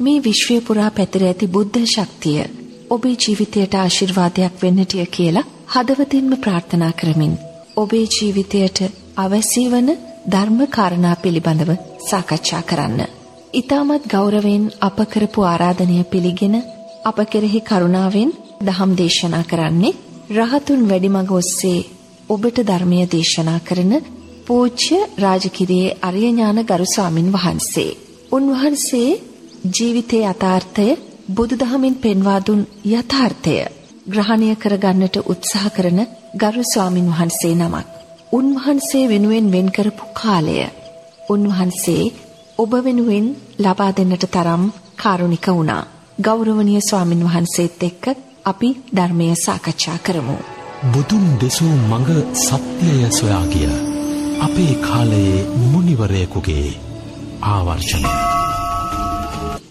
මේ විශ්වය පුරා පැතිර ඇති බුද්ධ ශක්තිය ඔබේ ජීවිතයට ආශිර්වාදයක් වෙන්නටිය කියලා හදවතින්ම ප්‍රාර්ථනා කරමින් ඔබේ ජීවිතයට අවැසි වන ධර්ම කාරණා පිළිබඳව සාකච්ඡා කරන්න. ඊටමත් ගෞරවයෙන් අප කරපු ආරාධනය පිළිගෙන අප කෙරෙහි කරුණාවෙන් දහම් දේශනා කරන්නේ රහතුන් වැඩිමඟ ඔස්සේ ඔබට ධර්මය දේශනා කරන පූජ්‍ය රාජකිරියේ අරිය ඥාන ගරු ස්වාමින් වහන්සේ. උන්වහන්සේ ජීවිතයේ යථාර්ථය බුදුදහමින් පෙන්වා දුන් යථාර්ථය ග්‍රහණය කරගන්නට උත්සාහ කරන ගරු ස්වාමින් වහන්සේ නමක්. උන්වහන්සේ වෙනුවෙන් වෙන් කරපු කාලය උන්වහන්සේ ඔබ වෙනුවෙන් ලබා දෙන්නට තරම් කාරුණික වුණා. ගෞරවනීය ස්වාමින් වහන්සේත් එක්ක අපි ධර්මය සාකච්ඡා කරමු. බුදුන් දෙසූ මඟ සත්‍යය සොයා ගිය අපේ කාලයේ මුනිවරයෙකුගේ ආවර්ෂණය.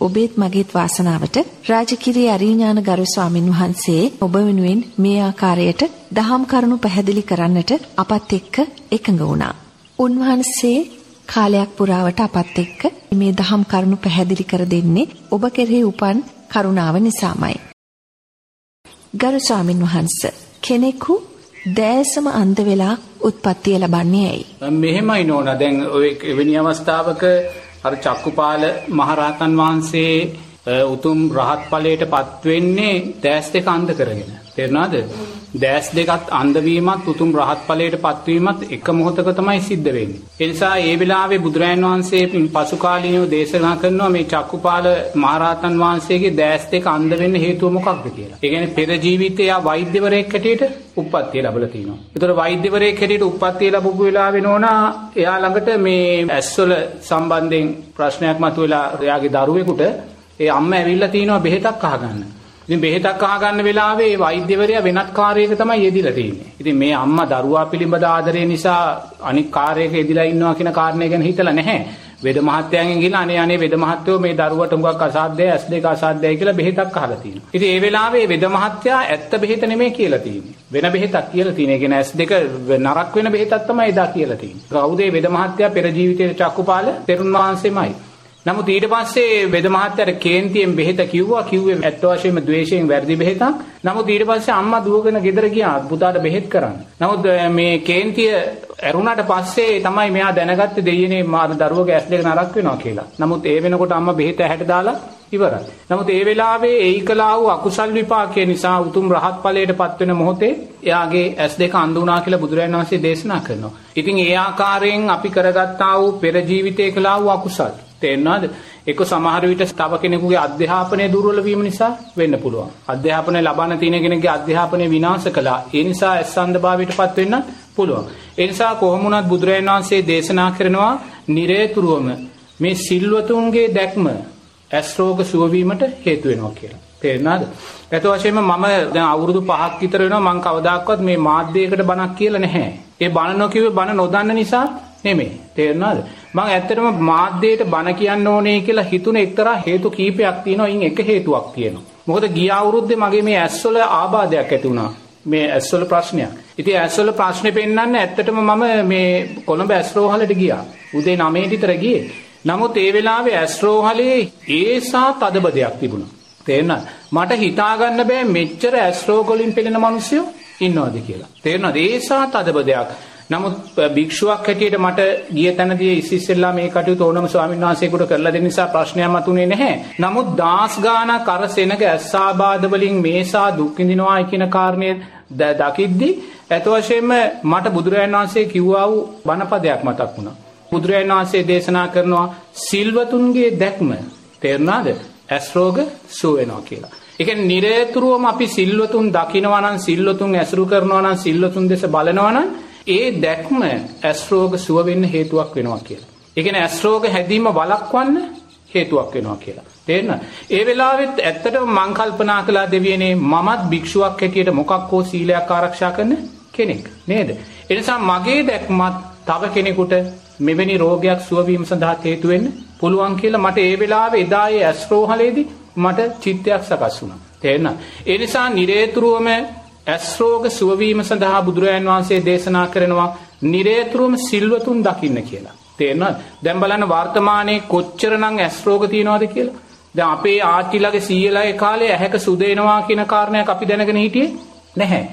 ඔබේත් මගේත් වාසනාවට රාජකිරී අරිඥාන ගරු ස්වාමින් වහන්සේ ඔබ වෙනුවෙන් මේ ආකාරයට දහම් කරුණු පැහැදිලි කරන්නට අපත් එක්ක එකඟ වුණා. උන්වහන්සේ කාලයක් පුරාවට අපත් එක්ක මේ දහම් කරුණු පැහැදිලි කර දෙන්නේ ඔබ කෙරෙහි උපන් කරුණාව නිසාමයි. ගරු ස්වාමින් වහන්ස කෙනෙකු දෑසම අන්ධ වෙලා උත්පත්තිය ලබන්නේ ඇයි? මෙහෙමයි නෝනා දැන් ඔය එවැනි අවස්ථාවක අර චක්කුපාල මහරහතන් වහන්සේ උතුම් රහත් ඵලයට පත් වෙන්නේ දැස් දෙක අන්ධ කරගෙන. තේරුණාද? දැස් දෙකත් අන්ධවීමත් උතුම් රහත් ඵලයට පත්වීමත් එක මොහොතක තමයි සිද්ධ වෙන්නේ. ඒ නිසා ඒ වෙලාවේ බුදුරයන් වහන්සේ පසු කාලීනව දේශනා කරනවා මේ චක්කුපාල මහරහතන් වහන්සේගේ දැස් දෙක අන්ධ වෙන්න හේතුව මොකක්ද කියලා. ඒ කියන්නේ පෙර ජීවිතයේ ආ වෛද්‍යවරයෙක් හැටියට උප්පත්තිය ලැබලා තිනවා. ඒතර වෛද්‍යවරයෙක් හැටියට උප්පත්තිය ලැබපු වෙලාවේ නෝනා එයා ළඟට මේ ඇස්වල සම්බන්ධයෙන් ප්‍රශ්නයක් මතුවෙලා එයාගේ දරුවෙකුට ඒ අම්මා ඇවිල්ලා තිනවා බෙහෙතක් අහගන්න. ඉතින් බෙහෙතක් අහගන්න වෙලාවේ ඒ වෛද්‍යවරයා වෙනත් කාර්යයක තමයි යෙදිලා තියෙන්නේ. ඉතින් මේ අම්මා දරුවා පිළිබඳ ආදරය නිසා අනික් කාර්යයක යෙදිලා ඉන්නවා කියන කාරණය ගැන හිතලා නැහැ. වෙද මහත්තයාගෙන් ගිහලා අනේ අනේ වෙද මහත්තයෝ මේ දරුවට උඟක් අසාධ්‍යයි ඇස් දෙක අසාධ්‍යයි කියලා බෙහෙතක් අහලා තියෙනවා. ඉතින් ඒ වෙලාවේ වෙද මහත්තයා ඇත්ත බෙහෙත නෙමෙයි කියලා තියෙන්නේ. වෙන බෙහෙතක් කියලා තියෙන. ඒ කියන්නේ ඇස් දෙක නරක් වෙන බෙහෙතක් තමයි එදා කියලා තියෙන්නේ. කවුද වෙද මහත්තයා පෙර ජීවිතයේ චක්කුපාල තෙරුන් වහන්සේමයි. නමුත් ඊට පස්සේ වෙද මහත්තයාට කේන්තියෙන් බෙහෙත කිව්වා කිව්වේ ඇත්ත වශයෙන්ම ද්වේෂයෙන් වැරදි බෙහෙතක්. නමුත් ඊට පස්සේ අම්මා දුවගෙන ගෙදර ගියා පුතාට බෙහෙත් කරන්න. නමුත් මේ කේන්තිය ඇරුණාට පස්සේ තමයි මෙයා දැනගත්තේ දෙයියනේ මාර දරුවගේ ඇස් දෙක නරක් වෙනවා කියලා. නමුත් ඒ වෙනකොට අම්මා බෙහෙත ඇහැට දාලා ඉවරයි. නමුත් ඒ වෙලාවේ ඒකලා වූ අකුසල් විපාකය නිසා උතුම් රහත් ඵලයට පත් වෙන මොහොතේ එයාගේ ඇස් දෙක අඳ වුණා කියලා බුදුරජාණන් වහන්සේ දේශනා කරනවා. ඉතින් ඒ ආකාරයෙන් අපි කරගත්තා වූ පෙර ජීවිතේ කළා වූ අකුසල් තේරෙනවද? ඒක සමහර විට තව කෙනෙකුගේ අධ්‍යාපනය දුර්වල වීම නිසා වෙන්න පුළුවන්. අධ්‍යාපනය ලබන්න තියෙන කෙනෙක්ගේ අධ්‍යාපනය විනාශ කළා. ඒ නිසා ඇස්සන්දභාවයටපත් වෙන්න පුළුවන්. ඒ නිසා කොහොම වුණත් බුදුරජාණන් වහන්සේ දේශනා කරනවා නිරේතුරුවම මේ සිල්වතුන්ගේ දැක්ම ඇස් රෝග සුව වීමට හේතු වෙනවා කියලා. තේරෙනවද? ඒත වශයෙන්ම මම දැන් අවුරුදු 5ක් විතර වෙනවා මම කවදාකවත් මේ මාධ්‍යයකට බණක් කියලා නැහැ. ඒ බණ නොකියුවේ බණ නොදන්න නිසා නෙමෙයි. තේරුණාද? මම ඇත්තටම මාධ්‍යයට බණ කියන්න ඕනේ කියලා හිතුනේ එක්තරා හේතු කීපයක් තියෙනවා. ඉන් එක හේතුවක් තියෙනවා. මොකද ගිය අවුරුද්දේ මගේ මේ ඇස්වල ආබාධයක් ඇති වුණා. මේ ඇස්වල ප්‍රශ්නයක්. ඉතින් ඇස්වල ප්‍රශ්නේ පෙන්වන්න ඇත්තටම මම මේ කොළඹ ඇස්රෝහලට ගියා. උදේ 9 විතර ගියේ. නමුත් ඒ වෙලාවේ ඇස්රෝහලේ ඒසා තදබදයක් තිබුණා. තේරෙනවද? මට හිතා ගන්න බෑ මෙච්චර ඇස්රෝග වලින් පෙළෙන මිනිස්සු ඉන්නවද කියලා. තේරෙනවද? ඒසා තදබදයක්. නමුත් භික්ෂුවක් හැටියට මට ගිය තැනදී ඉස්සෙල්ලා මේ කටයුතු ඕනම ස්වාමීන් වහන්සේකට කරලා දෙන්න නිසා ප්‍රශ්නයක් මතුනේ නැහැ. නමුත් දාස් ගානක් අර සෙනග ඇස්සාබාධ වලින් මේසා දුක් විඳිනවා කියන කාරණේ දකිද්දි ඇත වශයෙන්ම මට බුදුරජාණන් වහන්සේ කිව්වා වූ බණපදයක් මතක් වුණා. බුදුරජාණන් වහන්සේ දේශනා කරනවා සිල්වතුන්ගේ දැක්ම තේරුණාද? ඇස් රෝග සුව වෙනවා කියලා. ඒ කියන්නේ නිරේතුරුවම අපි සිල්වතුන් දකිනවා නම් සිල්වතුන් ඇසුරු කරනවා නම් සිල්වතුන් දෙස බලනවා නම් ඒ දැක්ම ඇස් රෝග සුව වෙන්න හේතුවක් වෙනවා කියලා. ඒ කියන්නේ ඇස් රෝග හැදීම වළක්වන්න හේතුවක් වෙනවා කියලා. තේරෙනවද? ඒ වෙලාවෙත් ඇත්තටම මං කල්පනා කළා දෙවියනේ මමත් භික්ෂුවක් හැටියට මොකක් හෝ සීලයක් ආරක්ෂා කරන කෙනෙක් නේද? ඒ නිසා මගේ දැක්මත් තව කෙනෙකුට මෙවැනි රෝගයක් සුව වීම සඳහා හේතු වෙන්න පුළුවන් කියලා මට ඒ වෙලාවේ එදා ඒ ඇස් රෝහලේදී මට චිත්තයක් සකස් වුණා. තේරෙනවද? ඒ නිසා නිරේතුරුවම ඇස් රෝග සුවවීම සඳහා බුදුරජාන් වහන්සේ දේශනා කරනවා නිරේතුරුවම සිල්වතුන් දකින්න කියලා. තේරෙනවද? දැන් බලන්න වර්තමානයේ කොච්චරනම් ඇස් රෝග තියනවද කියලා. දැන් අපේ ආච්චිලගේ සීයලාගේ කාලේ ඇහැක සුදේනවා කියන කාරණයක් අපි දැනගෙන හිටියේ නැහැ.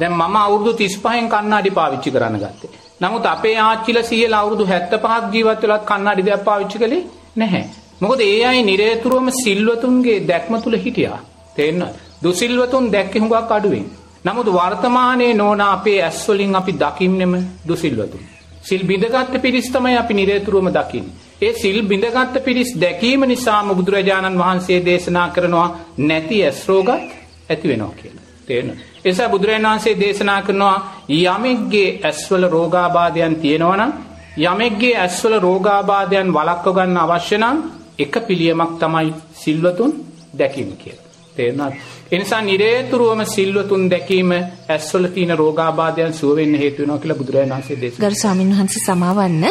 දැන් මම අවුරුදු 35න් කණ්ණාඩි පාවිච්චි කරන්න ගත්තේ. නමුත් අපේ ආච්චිලා සීයලා අවුරුදු 75ක් ජීවත් වෙලත් කණ්ණාඩි දෙයක් පාවිච්චි කළේ නැහැ. මොකද ඒ අය නිරේතුරුවම සිල්වතුන්ගේ දැක්ම තුල හිටියා. තේරෙනවද? දුසිල්වතුන් දැක්කේ හුඟක් අඩුවෙන්. නමුත් වර්තමානයේ නෝන අපේ ඇස් වලින් අපි දකින්නෙම දුසිල්වතුන්. සිල් බිඳගත් පිරිස් තමයි අපි නිරේතුරුවම දකින්නේ. ඒ සිල් බිඳගත් පිරිස් දැකීම නිසාම බුදුරජාණන් වහන්සේ දේශනා කරනවා නැති ඇස් රෝගත් ඇති වෙනවා කියලා. තේරෙනවද? ඒ නිසා බුදුරජාණන් වහන්සේ දේශනා කරනවා යමෙක්ගේ ඇස්වල රෝගාබාධයන් තියෙනවා නම් යමෙක්ගේ ඇස්වල රෝගාබාධයන් වළක්ව ගන්න අවශ්‍ය නම් එක පිළියමක් තමයි සිල්වතුන් දැකීම කියලා. තේරුණාද? ඒ නිසා නිරේතුරුවම සිල්වතුන් දැකීම ඇස්වල තියෙන රෝගාබාධයන් සුව වෙන්න හේතු වෙනවා කියලා බුදුරජාණන් වහන්සේ දේශනා ගරු ස්වාමීන් වහන්සේ සමාවන්න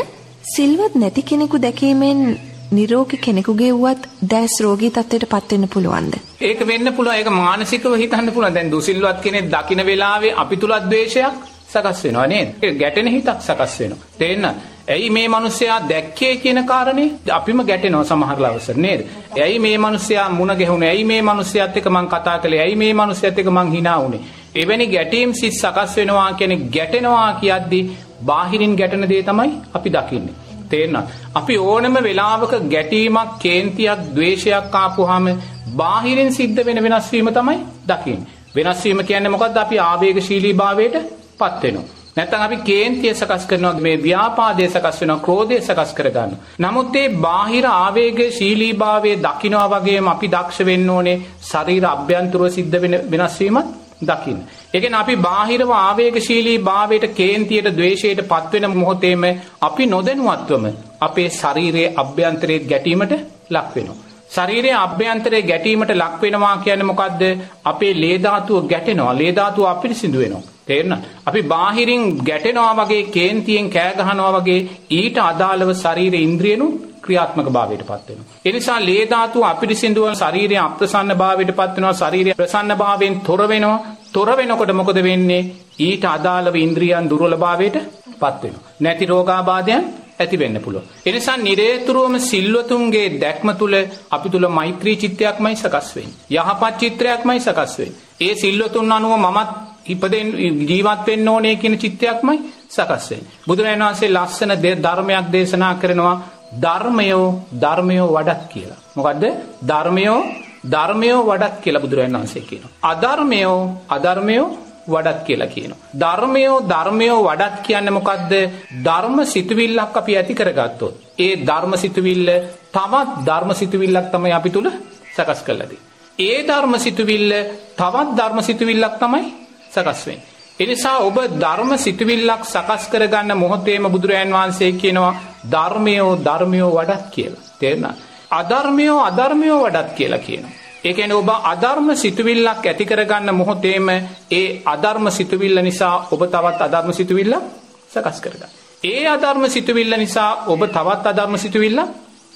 සිල්වත් නැති කෙනෙකු දැකීමෙන් නිරෝගී කෙනෙකුගේ වුවත් දැස් රෝගී තත්ත්වයට පත් වෙන්න පුළුවන්ද? ඒක වෙන්න පුළුවන්. ඒක මානසිකව හිතන්න පුළුවන්. දැන් දුසිල්වත් කෙනෙක් දකින වෙලාවේ අපි තුල ද්වේෂයක් සකස් වෙනවා නේද? ඒ ගැටෙන හිතක් සකස් වෙනවා. තේන්න? ඇයි මේ මිනිස්සයා දැක්කේ කියන කාරණේ අපිම ගැටෙනවා සමහර ලවසර නේද? ඇයි මේ මිනිස්සයා මුණ ගැහුනේ? ඇයි මේ මිනිස්සයාත් එක්ක මං කතා කළේ? ඇයි මේ මිනිස්සයාත් එක්ක මං hina වුනේ? එවැනි ගැටීම් සිත් සකස් වෙනවා කියන්නේ ගැටෙනවා කියද්දි බාහිරින් ගැටෙන දේ තමයි අපි දකින්නේ. තේරෙනවද? අපි ඕනම වෙලාවක ගැටීමක්, කේන්තියක්, ද්වේෂයක් ආපුවාම බාහිරින් සිද්ධ වෙන වෙනස් වීම තමයි දකින්නේ. වෙනස් වීම කියන්නේ මොකද්ද? අපි ආවේගශීලී භාවයට පත් වෙනවා. නැත්නම් අපි කේන්තිය සකස් කරනවා මේ ව්‍යාපාදය සකස් වෙනවා ක්‍රෝධය සකස් කරගන්නවා. නමුත් මේ බාහිර ආවේගශීලී භාවයේ දකින්නවා වගේම අපි දක්ෂ වෙන්න ඕනේ ශරීර අභ්‍යන්තරව සිද්ධ වෙන වෙනස් වීමත් දකින්න. ඒකෙන් අපි බාහිරව ආවේගශීලී භාවයට කේන්තියට ද්වේෂයට පත්වෙන මොහොතේම අපි නොදැනුවත්වම අපේ ශරීරයේ අභ්‍යන්තරයේ ගැටීමට ලක් වෙනවා. ශරීරයේ අභ්‍යන්තරයේ ගැටීමට ලක් වෙනවා කියන්නේ මොකද්ද? අපේ ලේ ධාතුව ගැටෙනවා. ලේ ධාතුව අපිරිසිදු වෙනවා. තේරෙනවද? අපි බාහිරින් ගැටෙනවා වගේ කේන්තියෙන් කෑ ගහනවා වගේ ඊට අදාළව ශරීර ඉන්ද්‍රියනු ක්‍රියාත්මක භාවයට පත් වෙනවා. ඒ නිසා ලේ ධාතුව අපිරිසිදුව ශරීරය අප්‍රසන්න භාවයට පත් වෙනවා. ශරීරය ප්‍රසන්න භාවයෙන් තොර වෙනවා. තොර වෙනකොට මොකද වෙන්නේ? ඊට අදාළව ඉන්ද්‍රියන් දුර්වල භාවයට පත් වෙනවා. නැති රෝගාබාධයන් ඇති වෙන්න පුළුවන්. ඒ නිසා නිරේතුරුවම සිල්වතුන්ගේ දැක්ම තුල අපි තුල මෛත්‍රී චිත්තයක්මයි සකස් වෙන්නේ. යහපත් චිත්‍රයක්මයි සකස් වෙන්නේ. ඒ සිල්වතුන් අනුව මමත් ඉපදෙන් ජීවත් වෙන්න ඕනේ කියන චිත්තයක්මයි සකස් වෙන්නේ. බුදුරජාණන් වහන්සේ ලස්සන ධර්මයක් දේශනා කරනවා ධර්මයෝ ධර්මයෝ වඩත් කියලා. මොකද්ද? ධර්මයෝ ධර්මයෝ වඩත් කියලා බුදුරජාණන් වහන්සේ කියනවා. අධර්මයෝ අධර්මයෝ වඩත් කියලා කියනවා. ධර්මයෝ ධර්මයෝ වඩත් කියන්නේ මොකද්ද? ධර්ම සිතුවිල්ලක් අපි ඇති කරගත්තොත් ඒ ධර්ම සිතුවිල්ල තවත් ධර්ම සිතුවිල්ලක් තමයි අපි තුල සකස් කරලා ඒ ධර්ම සිතුවිල්ල තවත් ධර්ම සිතුවිල්ලක් තමයි සකස් වෙන්නේ. එනිසා ඔබ ධර්ම සිතුවිල්ලක් සකස් කරගන්න මොහොතේම බුදුරජාන් වහන්සේ කියනවා ධර්මයෝ ධර්මයෝ වඩත් කියලා. තේරුණා? අධර්මයෝ අධර්මයෝ වඩත් කියලා කියනවා. ඒ කියන්නේ ඔබ අධර්ම සිතුවිල්ලක් ඇති කරගන්න මොහොතේම ඒ අධර්ම සිතුවිල්ල නිසා ඔබ තවත් අධර්ම සිතුවිල්ලක් සකස් කරගන්න. ඒ අධර්ම සිතුවිල්ල නිසා ඔබ තවත් අධර්ම සිතුවිල්ලක්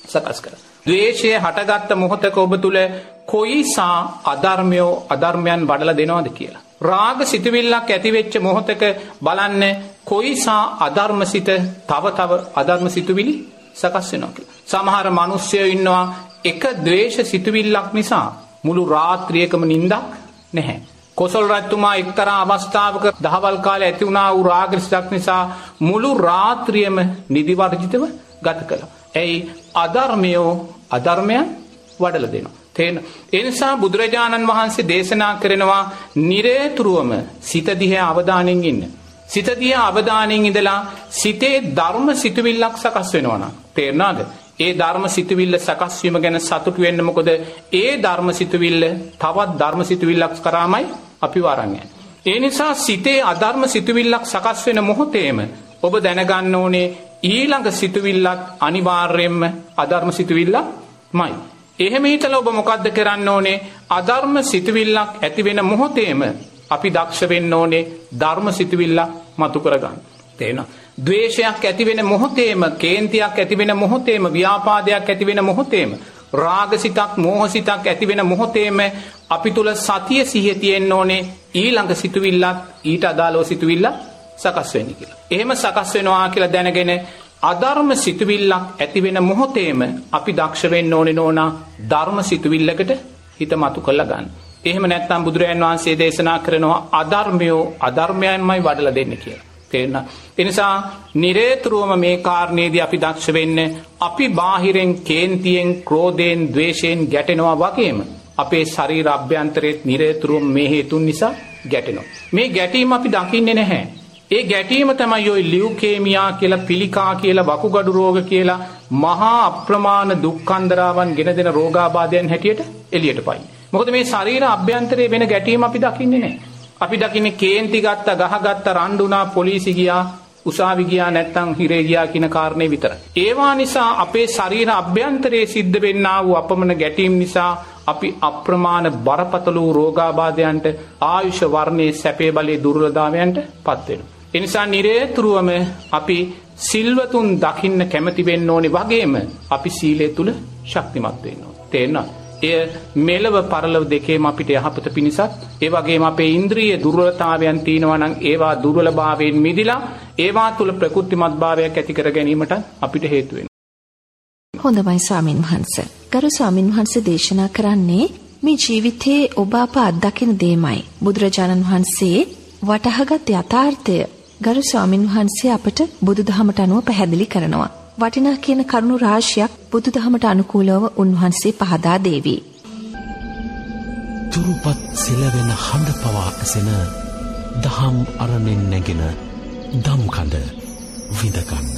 සකස් කරගන්න. ද්වේෂය හටගත්ත මොහොතක ඔබ තුල කොයිසා අධර්මයෝ අධර්මයන් වඩලා දෙනවද කියලා. රාග සිතුවිල්ලක් ඇතිවෙච්ච මොහොතක බලන්න කොයිසා අධර්මසිත තව තව අධර්ම සිතුවිලි සකස් වෙනවා කියලා. සමහර මිනිස්සයෝ ඉන්නවා එක ද්වේෂ සිතුවිල්ලක් නිසා මුළු රාත්‍රියකම නිින්දක් නැහැ. කොසල් රජතුමා එක්තරා අවස්ථාවක දහවල් කාලේ ඇති වුණා වූ රාග සිතක් නිසා මුළු රාත්‍රියම නිදි වර්ජිතව ගත කළා. එයි අධර්මයෝ අධර්මයන් වඩලා දෙනවා. තේන ඒ නිසා බුදුරජාණන් වහන්සේ දේශනා කරනවා නිරේතුරුවම සිත දිහා අවධානයෙන් ඉන්න. සිත දිහා අවධානයෙන් ඉඳලා සිතේ ධර්ම සිතුවිල්ලක් සකස් වෙනවා නම් තේරුණාද? ඒ ධර්ම සිතුවිල්ල සකස් වීම ගැන සතුටු වෙන්න මොකද ඒ ධර්ම සිතුවිල්ල තවත් ධර්ම සිතුවිල්ලක් කරාමයි අපි වරන් ඒ නිසා සිතේ අධර්ම සිතුවිල්ලක් සකස් වෙන මොහොතේම ඔබ දැනගන්න ඕනේ ඊළඟ සිතුවිල්ලත් අනිවාර්යයෙන්ම අධර්ම සිතුවිල්ලක්මයි. එහෙම හිතලා ඔබ මොකද්ද කරන්න ඕනේ? අධර්ම සිතුවිල්ලක් ඇති වෙන මොහොතේම අපි දක්ෂ වෙන්න ඕනේ ධර්ම සිතුවිල්ලක් මතු කරගන්න. තේරෙනවද? ද්වේෂයක් ඇති වෙන මොහොතේම, කේන්තියක් ඇති වෙන මොහොතේම, ව්‍යාපාදයක් ඇති වෙන මොහොතේම, රාගසිතක්, මෝහසිතක් ඇති වෙන මොහොතේම අපි තුල සතිය සිහිය තියෙන්න ඕනේ ඊළඟ සිතුවිල්ලක් ඊට අදාළව සිතුවිල්ලක් සකස් වෙන්නේ කියලා. එහෙම සකස් වෙනවා කියලා දැනගෙන අධර්ම සිතුවිල්ලක් ඇති වෙන මොහොතේම අපි දක්ෂ වෙන්න ඕනේ නෝනා ධර්ම සිතුවිල්ලකට හිත මතු කරලා ගන්න. එහෙම නැත්නම් බුදුරජාන් වහන්සේ දේශනා කරනවා අධර්මයෝ අධර්මයන්මයි වඩලා දෙන්න කියලා. තේරෙනවද? ඒ නිසා නිරේතුරුවම මේ කාරණේදී අපි දක්ෂ වෙන්න අපි බාහිරෙන් කේන්තියෙන්, ක්‍රෝධයෙන්, ద్వේෂයෙන් ගැටෙනවා වගේම අපේ ශරීර අභ්‍යන්තරයේත් නිරේතුරුවම මේ හේතුන් නිසා ගැටෙනවා. මේ ගැටීම අපි දකින්නේ නැහැ. ඒ ගැටීම තමයි ওই ලියුකේමියා කියලා පිළිකා කියලා වකුගඩු රෝග කියලා මහා අප්‍රමාණ දුක්ඛන්දරාවන් ගෙන දෙන රෝගාබාධයන් හැටියට එළියට පයි. මොකද මේ ශරීර අභ්‍යන්තරයේ වෙන ගැටීම අපි දකින්නේ නැහැ. අපි දකින්නේ කේන්ති ගත්ත, ගහ ගත්ත, රණ්ඩුනා, පොලිසි ගියා, උසාවි ගියා නැත්නම් හිරේ ගියා කියන කාරණේ විතරයි. ඒවා නිසා අපේ ශරීර අභ්‍යන්තරයේ සිද්ධ වෙන්නා වූ අපමණ ගැටීම් නිසා අපි අප්‍රමාණ බරපතල වූ රෝගාබාධයන්ට ආයුෂ වර්ණයේ සැපේ බලයේ දුර්වලතාවයන්ට පත් වෙනවා. එනිසා නිරේතුරුවම අපි සිල්වතුන් දකින්න කැමති වෙන්න ඕනේ වගේම අපි සීලය තුල ශක්තිමත් වෙන්න ඕනේ. තේරෙනවද? එය මෙලව පරලව දෙකේම අපිට යහපත පිණිසත් ඒ වගේම අපේ ඉන්ද්‍රිය දුර්වලතාවයන් තියෙනවා නම් ඒවා දුර්වලභාවයෙන් මිදිලා ඒවා තුල ප්‍රකෘතිමත් භාවයක් ඇති කර ගැනීමට අපිට හේතු වෙනවා. හොඳයි ස්වාමින් වහන්සේ. ගරු ස්වාමින් වහන්සේ දේශනා කරන්නේ මේ ජීවිතයේ ඔබ අප අත්දකින දෙයමයි. බුදුරජාණන් වහන්සේ වටහාගත් යථාර්ථය ගරු ස්වාමින් වහන්සේ අපට බුදුදහමට අනුව පැහැදිලි කරනවා. වටිනා කියන කරුණු රාශියක් බුදුදහමට අනුකූලව උන්වහන්සේ පහදා දේවි. තුරුපත් සෙලවෙන හඬ පවා ඇසෙන දහම් අරණෙන් නැගෙන දම්කඳ විඳගන්න.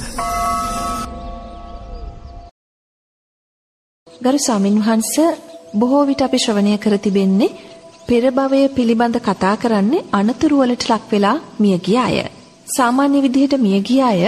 ගරු ස්වාමින් වහන්ස බොහෝ විට අපි ශ්‍රවණය කර තිබෙන්නේ පෙර භවය පිළිබඳ කතා කරන්නේ අනතුරු වලට ලක් වෙලා මිය ගිය අය. සාමාන්‍ය විදිහට මිය ගිය අය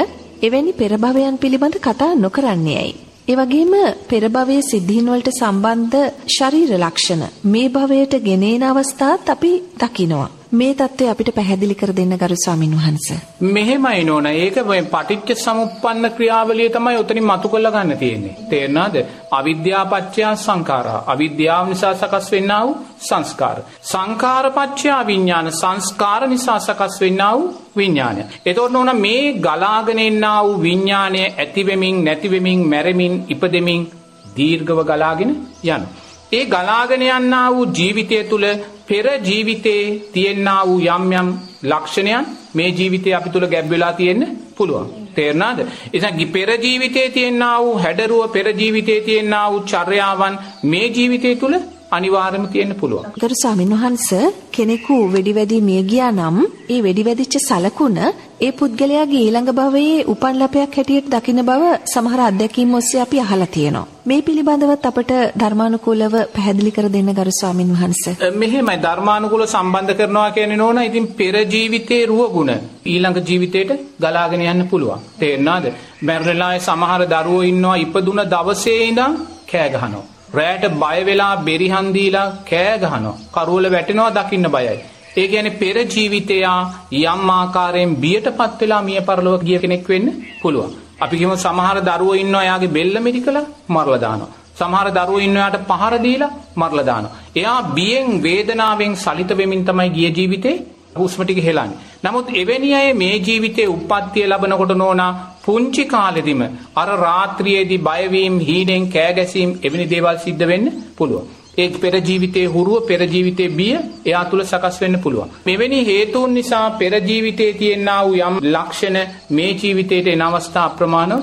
එවැනි පෙර භවයන් පිළිබඳ කතා නොකරන්නේ ඇයි? ඒ වගේම පෙර භවයේ සිද්ධීන් වලට සම්බන්ධ ශරීර ලක්ෂණ මේ භවයට ගෙනේන අවස්ථාත් අපි දකිනවා. මේ தත්ත්වය අපිට පැහැදිලි කර දෙන්න ගරු ස්වාමින් වහන්සේ. මෙහෙමයි නෝන. ඒක මේ පටිච්ච සමුප්පන්න ක්‍රියාවලිය තමයි උතනින් මතු කරලා ගන්න තියෙන්නේ. තේරෙනවද? අවිද්‍යාව පත්‍ය සංඛාරා. අවිද්‍යාව නිසා සකස් වෙන්නා වූ සංස්කාර. සංඛාර පත්‍ය විඥාන. සංස්කාර නිසා සකස් වෙන්නා වූ විඥානය. එතකොට නෝන මේ ගලාගෙන එන්නා වූ විඥානය ඇති වෙමින් නැති වෙමින් මැරෙමින් ඉපදෙමින් දීර්ඝව ගලාගෙන යනවා. ඒ ගලාගෙන යන්නා වූ ජීවිතය තුළ පෙර ජීවිතේ තියෙන්නා වූ යම් යම් ලක්ෂණයන් මේ ජීවිතේ අපි තුල ගැබ් වෙලා තියෙන්න පුළුවන්. තේරුණාද? එතන පෙර ජීවිතේ තියෙන්නා වූ හැඩරුව පෙර ජීවිතේ තියෙන්නා වූ චර්යාවන් මේ ජීවිතේ තුල අනිවාර්යම තියෙන්න පුළුවන්. ගරු ස්වාමීන් වහන්ස කෙනෙකු වෙඩි වැදි මිය ගියා නම් ඒ වෙඩි වැදිච්ච සලකුණ ඒ පුද්ගලයාගේ ඊළඟ භවයේ උපන් ලපයක් හැටියට දකින බව සමහර අත්දැකීම් ඔස්සේ අපි අහලා තියෙනවා. මේ පිළිබඳවත් අපට ධර්මානුකූලව පැහැදිලි කර දෙන්න ගරු ස්වාමින් වහන්සේ. මෙහෙමයි ධර්මානුකූල සම්බන්ධ කරනවා කියන්නේ නෝන ඉතින් පෙර ජීවිතේ රුවගුණ ඊළඟ ජීවිතේට ගලාගෙන යන්න පුළුවන්. තේරුණාද? මැරෙලා සමහර දරුවෝ ඉන්නවා ඉපදුන දවසේ ඉඳන් කෑ ගහනවා. රෑට බය වෙලා බෙරිහන් දීලා කෑ ගහනවා. කරුවල වැටෙනවා දකින්න බයයි. ඒ කියන්නේ පෙර ජීවිතයා යම් ආකාරයෙන් බියටපත් වෙලා මිය පරලොව ගිය කෙනෙක් වෙන්න පුළුවන්. අපි කියමු සමහර දරුවෝ ඉන්නවා එයාගේ බෙල්ල මිරිකලා මරලා දානවා. සමහර දරුවෝ ඉන්නවා එයාට පහර දීලා මරලා දානවා. එයා බියෙන් වේදනාවෙන් සලිත වෙමින් තමයි ගිය ජීවිතේ හුස්ම ටික හෙලන්නේ. නමුත් එවැනි අය මේ ජීවිතේ උප්පත්තිය ලබනකොට නෝනා පුංචි කාලෙදිම අර රාත්‍රියේදී බයවීම හීනෙන් කෑගැසීම් එවැනි දේවල් සිද්ධ වෙන්න පුළුවන්. ඒ පෙර ජීවිතයේ හුරුව පෙර ජීවිතයේ බිය එයා තුල සකස් වෙන්න පුළුවන්. මෙවැනි හේතුන් නිසා පෙර ජීවිතයේ තියෙනා වූ යම් ලක්ෂණ මේ ජීවිතයට එන අවස්ථා අප්‍රමාණව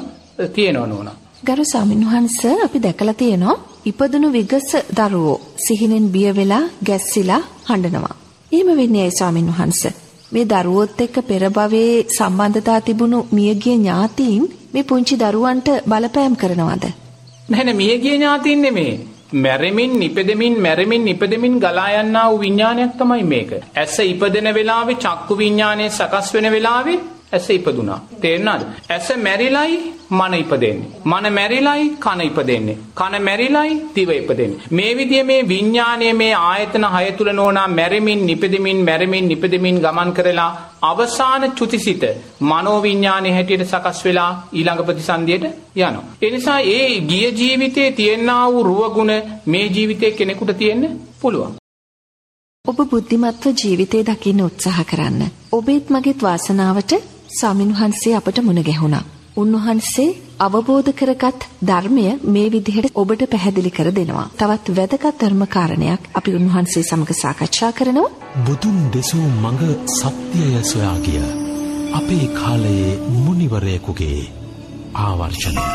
තියෙනවා නෝනා. ගරු ස්වාමින්වහන්ස අපි දැකලා තියෙනවා ඉපදුණු විගස දරුවෝ සිහිනෙන් බිය වෙලා ගැස්සිලා හඬනවා. එහෙම වෙන්නේ ඇයි ස්වාමින් වහන්සේ? මේ දරුවොත් එක්ක පෙර භවයේ සම්බන්ධතා තිබුණු මියගිය ඥාතීන් මේ පුංචි දරුවන්ට බලපෑම් කරනවද? නැහැ නෑ මියගිය ඥාතීන් නෙමේ. මැරෙමින් නිපදෙමින් මැරෙමින් නිපදෙමින් ගලා යන්නා වූ විඥානයක් තමයි මේක. ඇස ඉපදෙන වෙලාවේ චක්කු විඥානය සකස් වෙන වෙලාවේ ඇස ඉපදුනා. තේරුණාද? ඇස මැරිලයි මන ඉපදෙන්නේ. මන මැරිලයි කන ඉපදෙන්නේ. කන මැරිලයි දිව ඉපදෙන්නේ. මේ විදිය මේ විඥානයේ මේ ආයතන හය තුල නෝනා මැරෙමින් නිපදෙමින් මැරෙමින් නිපදෙමින් ගමන් කරලා අවසාන චුතිසිත මනෝ විඥානයේ හැටියට සකස් වෙලා ඊළඟ ප්‍රතිසන්දියට යනවා. ඒ නිසා ඒ ගිය ජීවිතයේ තියෙනා වූ රුවගුණ මේ ජීවිතයේ කෙනෙකුට තියෙන්න පුළුවන්. ඔබ බුද්ධිමත්ව ජීවිතේ දකින්න උත්සාහ කරන්න. ඔබේත් මගේත් වාසනාවට ස්වාමින් වහන්සේ අපට මුණ ගැහුණා. උන්වහන්සේ අවබෝධ කරගත් ධර්මය මේ විදිහට ඔබට පැහැදිලි කර දෙනවා. තවත් වැදගත් ධර්ම කාරණයක් අපි උන්වහන්සේ සමග සාකච්ඡා කරනවා. බුදුන් දෙසූ මඟ සත්‍යය සොයා ගිය අපේ කාලයේ මුනිවරයෙකුගේ ආවර්ෂණය.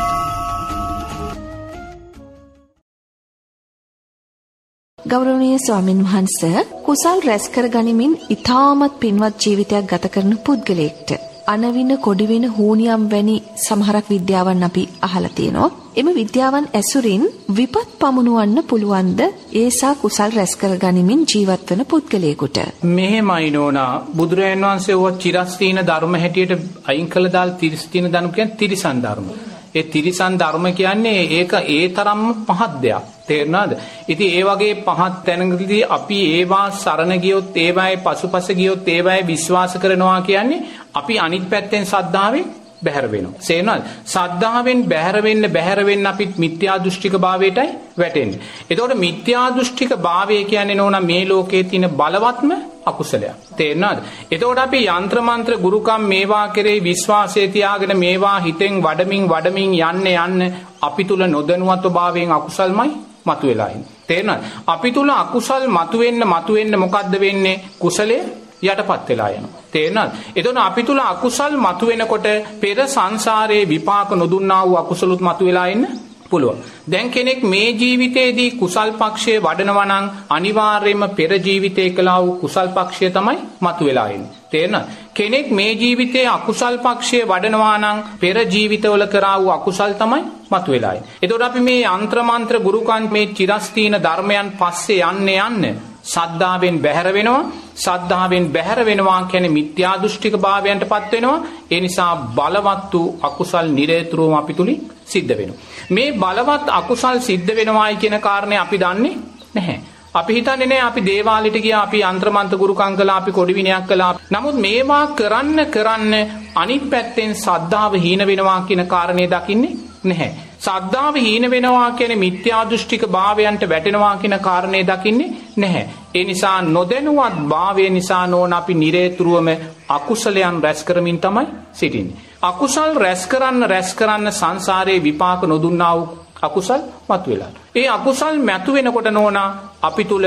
ගෞරවනීය ස්වාමින් වහන්ස කුසල් රැස් කර ගනිමින් ඊ타මත් පින්වත් ජීවිතයක් ගත කරන පුද්ගලයෙක්ට අනවින කොඩිවින හූනියම් වැනි සමහරක් විද්‍යාවන් අපි අහලා තියෙනවා. එම විද්‍යාවන් ඇසුරින් විපත් පමුණුවන්න පුළුවන්ද ඒසා කුසල් රැස් කර ගනිමින් ජීවත් වන පුද්ගලයෙකුට. මෙහෙමයි නෝනා බුදුරජාන් වහන්සේ ඔය චිරස්තීන ධර්ම හැටියට අයින් කළ දාල් තිරිස්තීන ධර්ම කියන්නේ තිරිසන් ධර්ම. ඒ තිරිසන් ධර්ම කියන්නේ ඒක ඒ තරම්ම පහත් දෙයක්. තේරුණාද? ඉතින් ඒ වගේ පහත් තැනකදී අපි ඒවා සරණ ගියොත් ඒවායේ පසුපස ගියොත් ඒවායේ විශ්වාස කරනවා කියන්නේ අපි අනිත් පැත්තෙන් සද්ධාවෙන් බැහැර වෙනවා. සේනවද? සද්ධාවෙන් බැහැර වෙන්න බැහැර වෙන්න අපි මිත්‍යා දෘෂ්ටික භාවයටයි වැටෙන්නේ. එතකොට මිත්‍යා දෘෂ්ටික භාවය කියන්නේ නෝනා මේ ලෝකයේ තියෙන බලවත්ම අකුසලයක්. තේරෙනවද? එතකොට අපි යంత్ర මන්ත්‍ර ගුරුකම් මේවා කෙරෙහි විශ්වාසය තියාගෙන මේවා හිතෙන් වඩමින් වඩමින් යන්න යන්න අපි තුල නොදැනුවත්ව භාවයෙන් අකුසල්මයි මතුවෙලා ඉන්නේ. තේරෙනවද? අපි තුල අකුසල් මතුවෙන්න මතුවෙන්න මොකද්ද වෙන්නේ? කුසලයේ යටපත් වෙලා යනවා. තේරෙනවද? එතකොට අපි තුල අකුසල් මතුවෙනකොට පෙර සංසාරයේ විපාක නොදුන්නා වූ අකුසලුත් මතුවෙලා ඉන්න පුළුවන්. දැන් කෙනෙක් මේ ජීවිතේදී කුසල් පක්ෂයේ වඩනවා නම් අනිවාර්යයෙන්ම පෙර ජීවිතේ කළා වූ කුසල් පක්ෂය තමයි මතුවලා එන්නේ. තේරෙනවද? කෙනෙක් මේ ජීවිතයේ අකුසල් පක්ෂයේ වඩනවා නම් පෙර ජීවිතවල කරා වූ අකුසල් තමයි මතුවලා එන්නේ. එතකොට අපි මේ යంత్ర මන්ත්‍ර ගුරුකන් මේ චිරස්තීන ධර්මයන් පස්සේ යන්න යන්න සද්ධාවෙන් බැහැර වෙනවා සද්ධාවෙන් බැහැර වෙනවා කියන්නේ මිත්‍යා දෘෂ්ටික භාවයන්ටපත් වෙනවා. ඒ නිසා බලවත් වූ අකුසල් නිරේතුරුවම අපි තුලින් සිද්ධ වෙනවා. මේ බලවත් අකුසල් සිද්ධ වෙනවායි කියන කාරණේ අපි දන්නේ නැහැ. අපි හිතන්නේ නෑ අපි දේවාලෙට ගියා අපි යంత్రමන්ත ගුරුකම් කළා අපි කොඩි විනයක් කළා. නමුත් මේවා කරන්න කරන්න අනිත් පැත්තෙන් සද්ධාව හීන වෙනවා කියන කාරණේ දකින්නේ නැහැ. සද්ධාව හීන වෙනවා කියන මිත්‍යා දෘෂ්ටික භාවයන්ට වැටෙනවා කියන කාරණේ දකින්නේ නැහැ. ඒ නිසා නොදැනුවත් භාවය නිසා නෝන අපි නිරේතුරුවම අකුසලයන් රැස් කරමින් තමයි සිටින්නේ. අකුසල් රැස් කරන්න රැස් කරන්න සංසාරයේ විපාක නොදුන්නා වූ අකුසල් මතුවෙලා. ඒ අකුසල් මැතු වෙනකොට නෝනා අපි තුල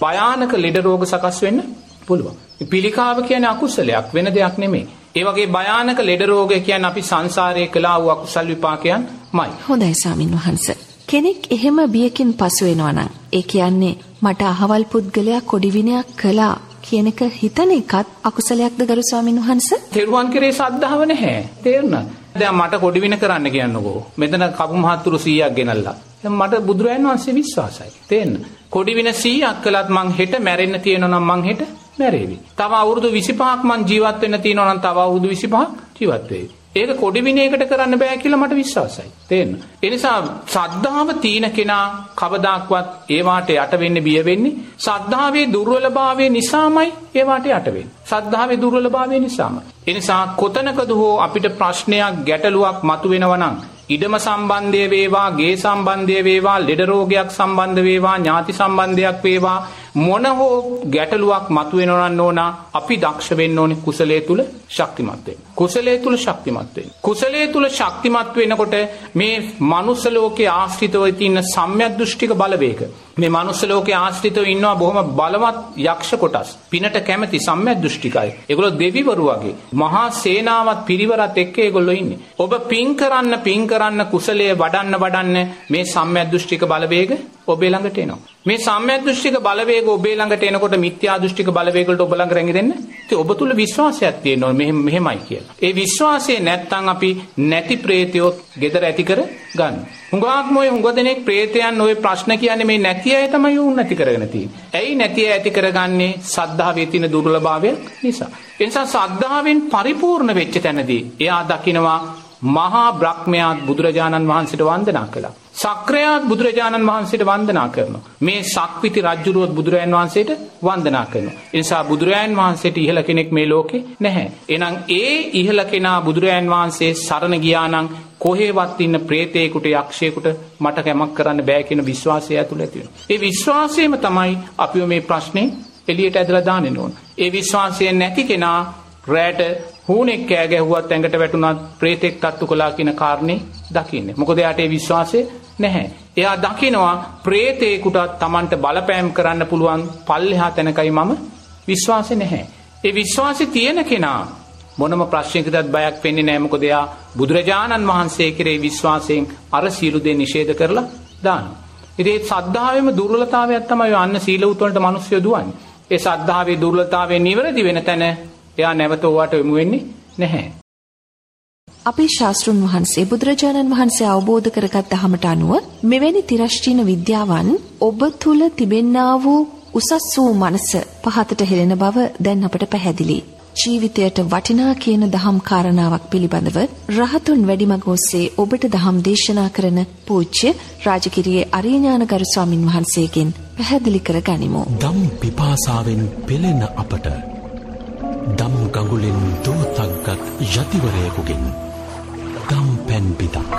භයානක ලෙඩ රෝග සකස් වෙන්න පුළුවන්. පිළිකාව කියන්නේ අකුසලයක් වෙන දෙයක් නෙමෙයි. ඒ වගේ භයානක ලෙඩ රෝග කියන්නේ අපි සංසාරයේ කළා වූ අකුසල් විපාකයන්මයි. හොඳයි ස්වාමින් වහන්සේ. කෙනෙක් එහෙම බියකින් පසු වෙනවා නම් ඒ කියන්නේ මට අහවල් පුද්ගලයා කොඩි විනයක් කළා කියන එක හිතන එකත් අකුසලයක්ද ගරු ස්වාමින් වහන්සේ? තෙරුවන් කෙරේ සද්ධාව නැහැ. තේරුණාද? දැන් මට කොඩි වින කරන්න කියන්නකෝ. මෙතන කපු මහත්තුරු 100ක් ගෙනල්ලා. දැන් මට බුදුරයන් වහන්සේ විශ්වාසයි. තේන්න. කොඩි වින 100ක් කළත් මං හෙට මැරෙන්න තියෙනවා නම් මං හෙට මැරේවි. තව අවුරුදු 25ක් මං ජීවත් වෙන්න තියෙනවා නම් තව අවුරුදු 25ක් ජීවත් වෙයි. ඒක කොඩි විනයකට කරන්න බෑ කියලා මට විශ්වාසයි. තේන්න. ඒ නිසා සද්ධාව තීන කෙනා කවදාක්වත් ඒවාට යට වෙන්න බිය වෙන්නේ සද්ධාවේ දුර්වලභාවය නිසාමයි ඒවාට යට වෙන්නේ. සද්ධාවේ දුර්වලභාවය නිසාමයි. ඒ නිසා කොතනකද හෝ අපිට ප්‍රශ්නයක් ගැටලුවක් මතුවෙනවා නම් ඉඩම සම්බන්ධය වේවා, ගේ සම්බන්ධය වේවා, ලෙඩ රෝගයක් සම්බන්ධ වේවා, ඥාති සම්බන්ධයක් වේවා මොන හෝ ගැටලුවක් මතුවෙනවා නම් ඕනා අපි දක්ෂ වෙන්න ඕනේ කුසලයේ තුල ශක්තිමත් වෙන්න. කුසලයේ තුල ශක්තිමත් වෙන්න. කුසලයේ තුල ශක්තිමත් වෙනකොට මේ මනුස්ස ලෝකයේ ආශ්‍රිතව තියෙන සම්‍යක් දෘෂ්ටික බලවේග මේ මනුස්ස ලෝකයේ ආශ්‍රිතව ඉන්නවා බොහොම බලවත් යක්ෂ කොටස්. පිනට කැමති සම්‍යක් දෘෂ්ටිකයි. ඒගොල්ලෝ දෙවිවරු වගේ. මහා සේනාවත් පිරිවරත් එක්ක ඒගොල්ලෝ ඉන්නේ. ඔබ පින් කරන්න පින් කරන්න කුසලයේ වඩන්න වඩන්න මේ සම්‍යක් දෘෂ්ටික බලවේග ඔබේ ළඟට එනවා. මේ සම්‍යක් දෘෂ්ටික බලවේග ඔබේ ළඟට එනකොට මිත්‍යා දෘෂ්ටික බලවේග වලට ඔබ ළඟ රැඟෙන්න. ඉතින් ඔබ තුල විශ්වාසයක් තියෙන්න ඕනේ මෙහෙම මෙහෙමයි කියලා. ඒ විශ්වාසය නැත්තම් අපි නැති ප්‍රේතයොත් gedara ඇති කර ගන්න. හුඟක්ම ඔය හුඟ දෙනෙක් ප්‍රේතයන් ඔය ප්‍රශ්න කියන්නේ මේ නැති අය තමයි උන් නැති කරගෙන තියෙන්නේ. ඇයි නැති අය ඇති කරගන්නේ සද්ධාවේ තියෙන දුර්වලභාවය නිසා. ඒ නිසා සද්ධාවෙන් පරිපූර්ණ වෙච්ච තැනදී එයා දකිනවා මහා බ්‍රහ්මයාත් බුදුරජාණන් වහන්සේට වන්දනා කළා. සක්‍රයාත් බුදුරජාණන් වහන්සේට වන්දනා කරනවා. මේ සක්විති රජ්ජුරුවත් බුදුරජාණන් වහන්සේට වන්දනා කරනවා. ඒ නිසා බුදුරජාණන් වහන්සේට ඉහළ කෙනෙක් මේ ලෝකේ නැහැ. එහෙනම් ඒ ඉහළ කෙනා බුදුරජාණන් වහන්සේ සරණ ගියා නම් කොහේවත් ඉන්න ප්‍රේතේකට යක්ෂයෙකුට මට කැමක් කරන්න බෑ කියන විශ්වාසය ඇතුළ ඇති වෙනවා. ඒ විශ්වාසයම තමයි අපිව මේ ප්‍රශ්නේ එළියට ඇදලා දාන්න ඕන. ඒ විශ්වාසය නැති කෙනා රැට හූනෙක් කෑ ගැහුවත් ඇඟට වැටුණත් ප්‍රේතෙක් තත්තු කළා කියන කාරණේ දකින්නේ. මොකද එයාට ඒ විශ්වාසය නැහැ. එයා දකිනවා ප්‍රේතේකුටත් Tamanට බලපෑම් කරන්න පුළුවන් පල්ලෙහා තැනකයි මම විශ්වාසෙ නැහැ. ඒ විශ්වාසෙ තියෙන කෙනා මොනම ප්‍රශ්නයකටත් බයක් වෙන්නේ නැහැ මොකද එයා බුදුරජාණන් වහන්සේ කෙරේ විශ්වාසයෙන් අර සියලු දේ නිෂේධ කරලා දානවා. ඉතින් ඒ සද්ධාවෙම දුර්වලතාවයක් තමයි අන්න සීල උතුවලට මිනිස්සු දුවන්නේ. ඒ සද්ධාවේ දුර්වලතාවය නිවැරදි වෙන තැන එයා නැවත ඕවට යොමු වෙන්නේ නැහැ. අපේ ශාස්ත්‍රුන් වහන්සේ බුදුරජාණන් වහන්සේ අවබෝධ කරගත් දහමට අනුව මෙවැනි තිරශ්චීන විද්‍යාවන් ඔබ තුල තිබෙන්නා වූ උසස් වූ මනස පහතට හෙළෙන බව දැන් අපට පැහැදිලි. ජීවිතයට වටිනා කියන දහම් කාරණාවක් පිළිබඳව රහතුන් වැඩිමග ඔස්සේ ඔබට දහම් දේශනා කරන පූජ්‍ය රාජකිරියේ අරියඥානගරු ස්වාමින් වහන්සේගෙන් පැහැදිලි කර ගනිමු. දම් පිපාසාවෙන් පෙළෙන අපට දම් ගඟුලෙන් දෝතක්ගත් යතිවරයකුගෙන් දම් පැන් පිතක්.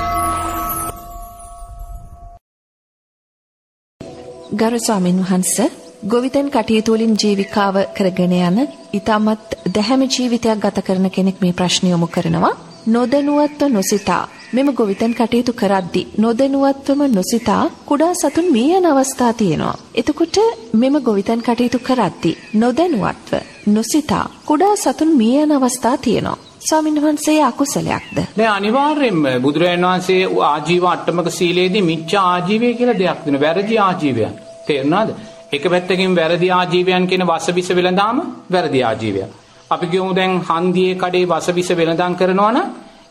ගරු ස්වාමින් වහන්ස ගොවිතැන් කටයුතු වලින් ජීවිකාව කරගෙන යන ඊටමත් දැහැමි ජීවිතයක් ගත කරන කෙනෙක් මේ ප්‍රශ්න යොමු කරනවා නොදැනුවත්ව නොසිතා මෙම ගොවිතැන් කටයුතු කරද්දී නොදැනුවත්වම නොසිතා කුඩා සතුන් මිය යන අවස්ථා තියෙනවා. එතකොට මෙම ගොවිතැන් කටයුතු කරද්දී නොදැනුවත්ව නොසිතා කුඩා සතුන් මිය යන අවස්ථා තියෙනවා. ස්වාමීන් වහන්සේ අකුසලයක්ද? නෑ අනිවාර්යෙන්ම බුදුරජාණන් වහන්සේ ආජීව අට්ටමක සීලේදී මිච්ඡා ආජීවය කියලා දෙයක් දෙනවා. වැරදි ආජීවයන්. තේරුණාද? එක පැත්තකින් වැරදි ආජීවයන් කියන වසවිස වෙළඳාම වැරදි ආජීවයක්. අපි කියමු දැන් හන්දියේ කඩේ වසවිස වෙළඳාම් කරනවා නම්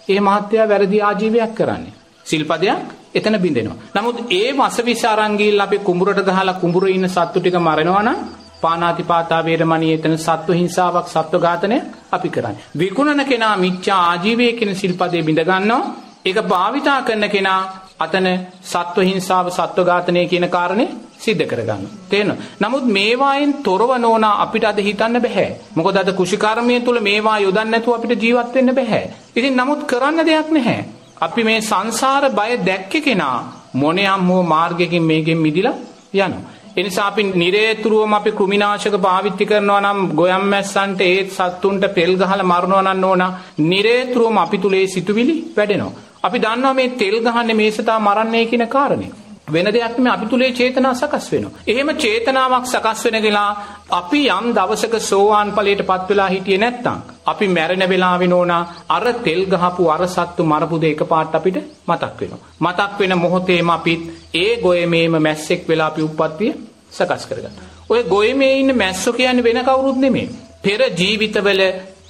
ඒ මහත්තයා වැරදි ආජීවයක් කරන්නේ. සිල්පදයක් එතන බින්දෙනවා. නමුත් ඒ වසවිස අරන් ගිහිල්ලා අපි කුඹුරට ගහලා කුඹුරේ ඉන්න සත්තු ටික මරනවා නම් පානාතිපාතා වේරමණී එතන සත්ව හිංසාවක් සත්ව ඝාතනය අපි කරන්නේ. විකුණන කෙනා මිච්ඡා ආජීවයේ කියන සිල්පදේ බිඳ ගන්නවා. ඒක භාවිතා කරන කෙනා අතන සත්ව හිංසාව සත්ව ඝාතනය කියන කාරණේ සිද්ධ කරගන්න. තේරෙනවද? නමුත් මේවායින් තොරව නොවන අපිට අද හිතන්න බෑ. මොකද අද කුෂිකර්මය තුල මේවා යොදන්න නැතුව අපිට ජීවත් වෙන්න බෑ. ඉතින් නමුත් කරන්න දෙයක් නැහැ. අපි මේ සංසාර බය දැක්කේ කෙනා මොනියම් හෝ මාර්ගයකින් මේකෙන් මිදිලා යනවා. එනිසා අපි නිරේතුරුවම අපි කෘමිනාශක පාවිච්චි කරනවා නම් ගොයම් මැස්සන්ට ඒත් සත්තුන්ට තෙල් ගහලා මරනවා නම් ඕන නිරේතුරුවම අපි තුලේ සිතුවිලි වැඩෙනවා. අපි දන්නවා මේ තෙල් ගහන්නේ මේසතා මරන්නේ කියන කාරණේ. වෙන දෙයක් නෙමෙයි අපි තුලේ චේතනා සකස් වෙනවා. එහෙම චේතනාවක් සකස් වෙන ගලා අපි යම් දවසක සෝවාන් ඵලයටපත් වෙලා හිටියේ නැත්නම් අපි මැරෙන වෙලාවෙ නෝනා අර තෙල් ගහපු අර සත්තු මරපු දෙ එකපාරට අපිට මතක් වෙනවා. මතක් වෙන මොහොතේම අපිත් ඒ ගොයමේම මැස්සෙක් වෙලා අපි උප්පත්තිය සකස් කරගන්න. ඔය ගොයමේ ඉන්න මැස්සෝ කියන්නේ වෙන කවුරුත් නෙමෙයි. පෙර ජීවිතවල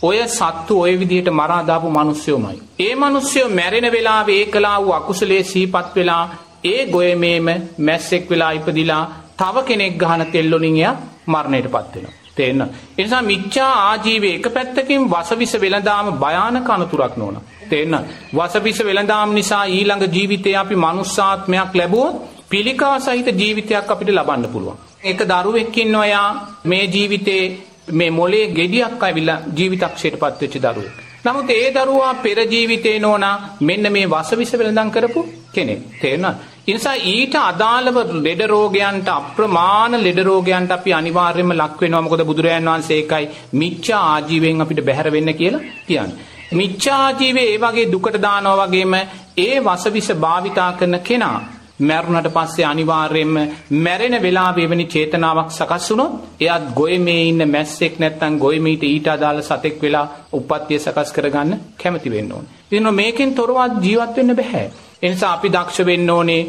ඔය සත්තු ඔය විදිහට මරා දාපු මිනිස්සුමයි. ඒ මිනිස්සු මැරෙන වෙලාවේ ඒකලා වූ අකුසලයේ සීපත් වෙලා ඒ ගොයමේම මැස්සෙක් වෙලා ඉපදිලා තව කෙනෙක් ගහන තෙල්ලොලින් එයා මරණයටපත් වෙනවා. තේන්න. ඒ නිසා මිච්ඡා ආජීවයේ එක පැත්තකින් වසවිස වෙලඳාම භයානක අනතුරක් නෝන. තේන්න. වසවිස වෙලඳාම නිසා ඊළඟ ජීවිතේ අපි මනුස්සාත්මයක් ලැබුවොත් පිළිකා සහිත ජීවිතයක් අපිට ලබන්න පුළුවන්. එක දරුවෙක් ඉන්නවා යා මේ ජීවිතේ මේ මොලේ ගෙඩියක් ඇවිල්ලා ජීවිතක්ෂයටපත් වෙච්ච දරුවෙක්. නමුත් ඒ දරුවා පෙර ජීවිතේ නෝනා මෙන්න මේ වසවිස වෙලඳන් කරපු කෙනෙක්. තේරුණාද? ඒ නිසා ඊට අදාළව ලෙඩ රෝගයන්ට අප්‍රමාණ ලෙඩ රෝගයන්ට අපි අනිවාර්යයෙන්ම ලක් වෙනවා. මොකද බුදුරජාන් වහන්සේ ඒකයි මිච්ඡා ආජීවයෙන් අපිට බැහැර වෙන්න කියලා කියන්නේ. මිච්ඡා ආජීවයේ ඒ වගේ දුකට දානවා වගේම ඒ වසවිස භාවිතා කරන කෙනා මැරුණට පස්සේ අනිවාර්යයෙන්ම මැරෙන වෙලාවේ එවැනි චේතනාවක් සකස් වුණොත් එයාත් ගොයමේ ඉන්න මැස්සෙක් නැත්නම් ගොයමීට ඊට අදාළ සතෙක් වෙලා උප්පත්තිය සකස් කරගන්න කැමති වෙන්න ඕනේ. ඉතින් මේකෙන් තොරව ජීවත් වෙන්න බෑ. ඒ නිසා අපි දක්ෂ වෙන්න ඕනේ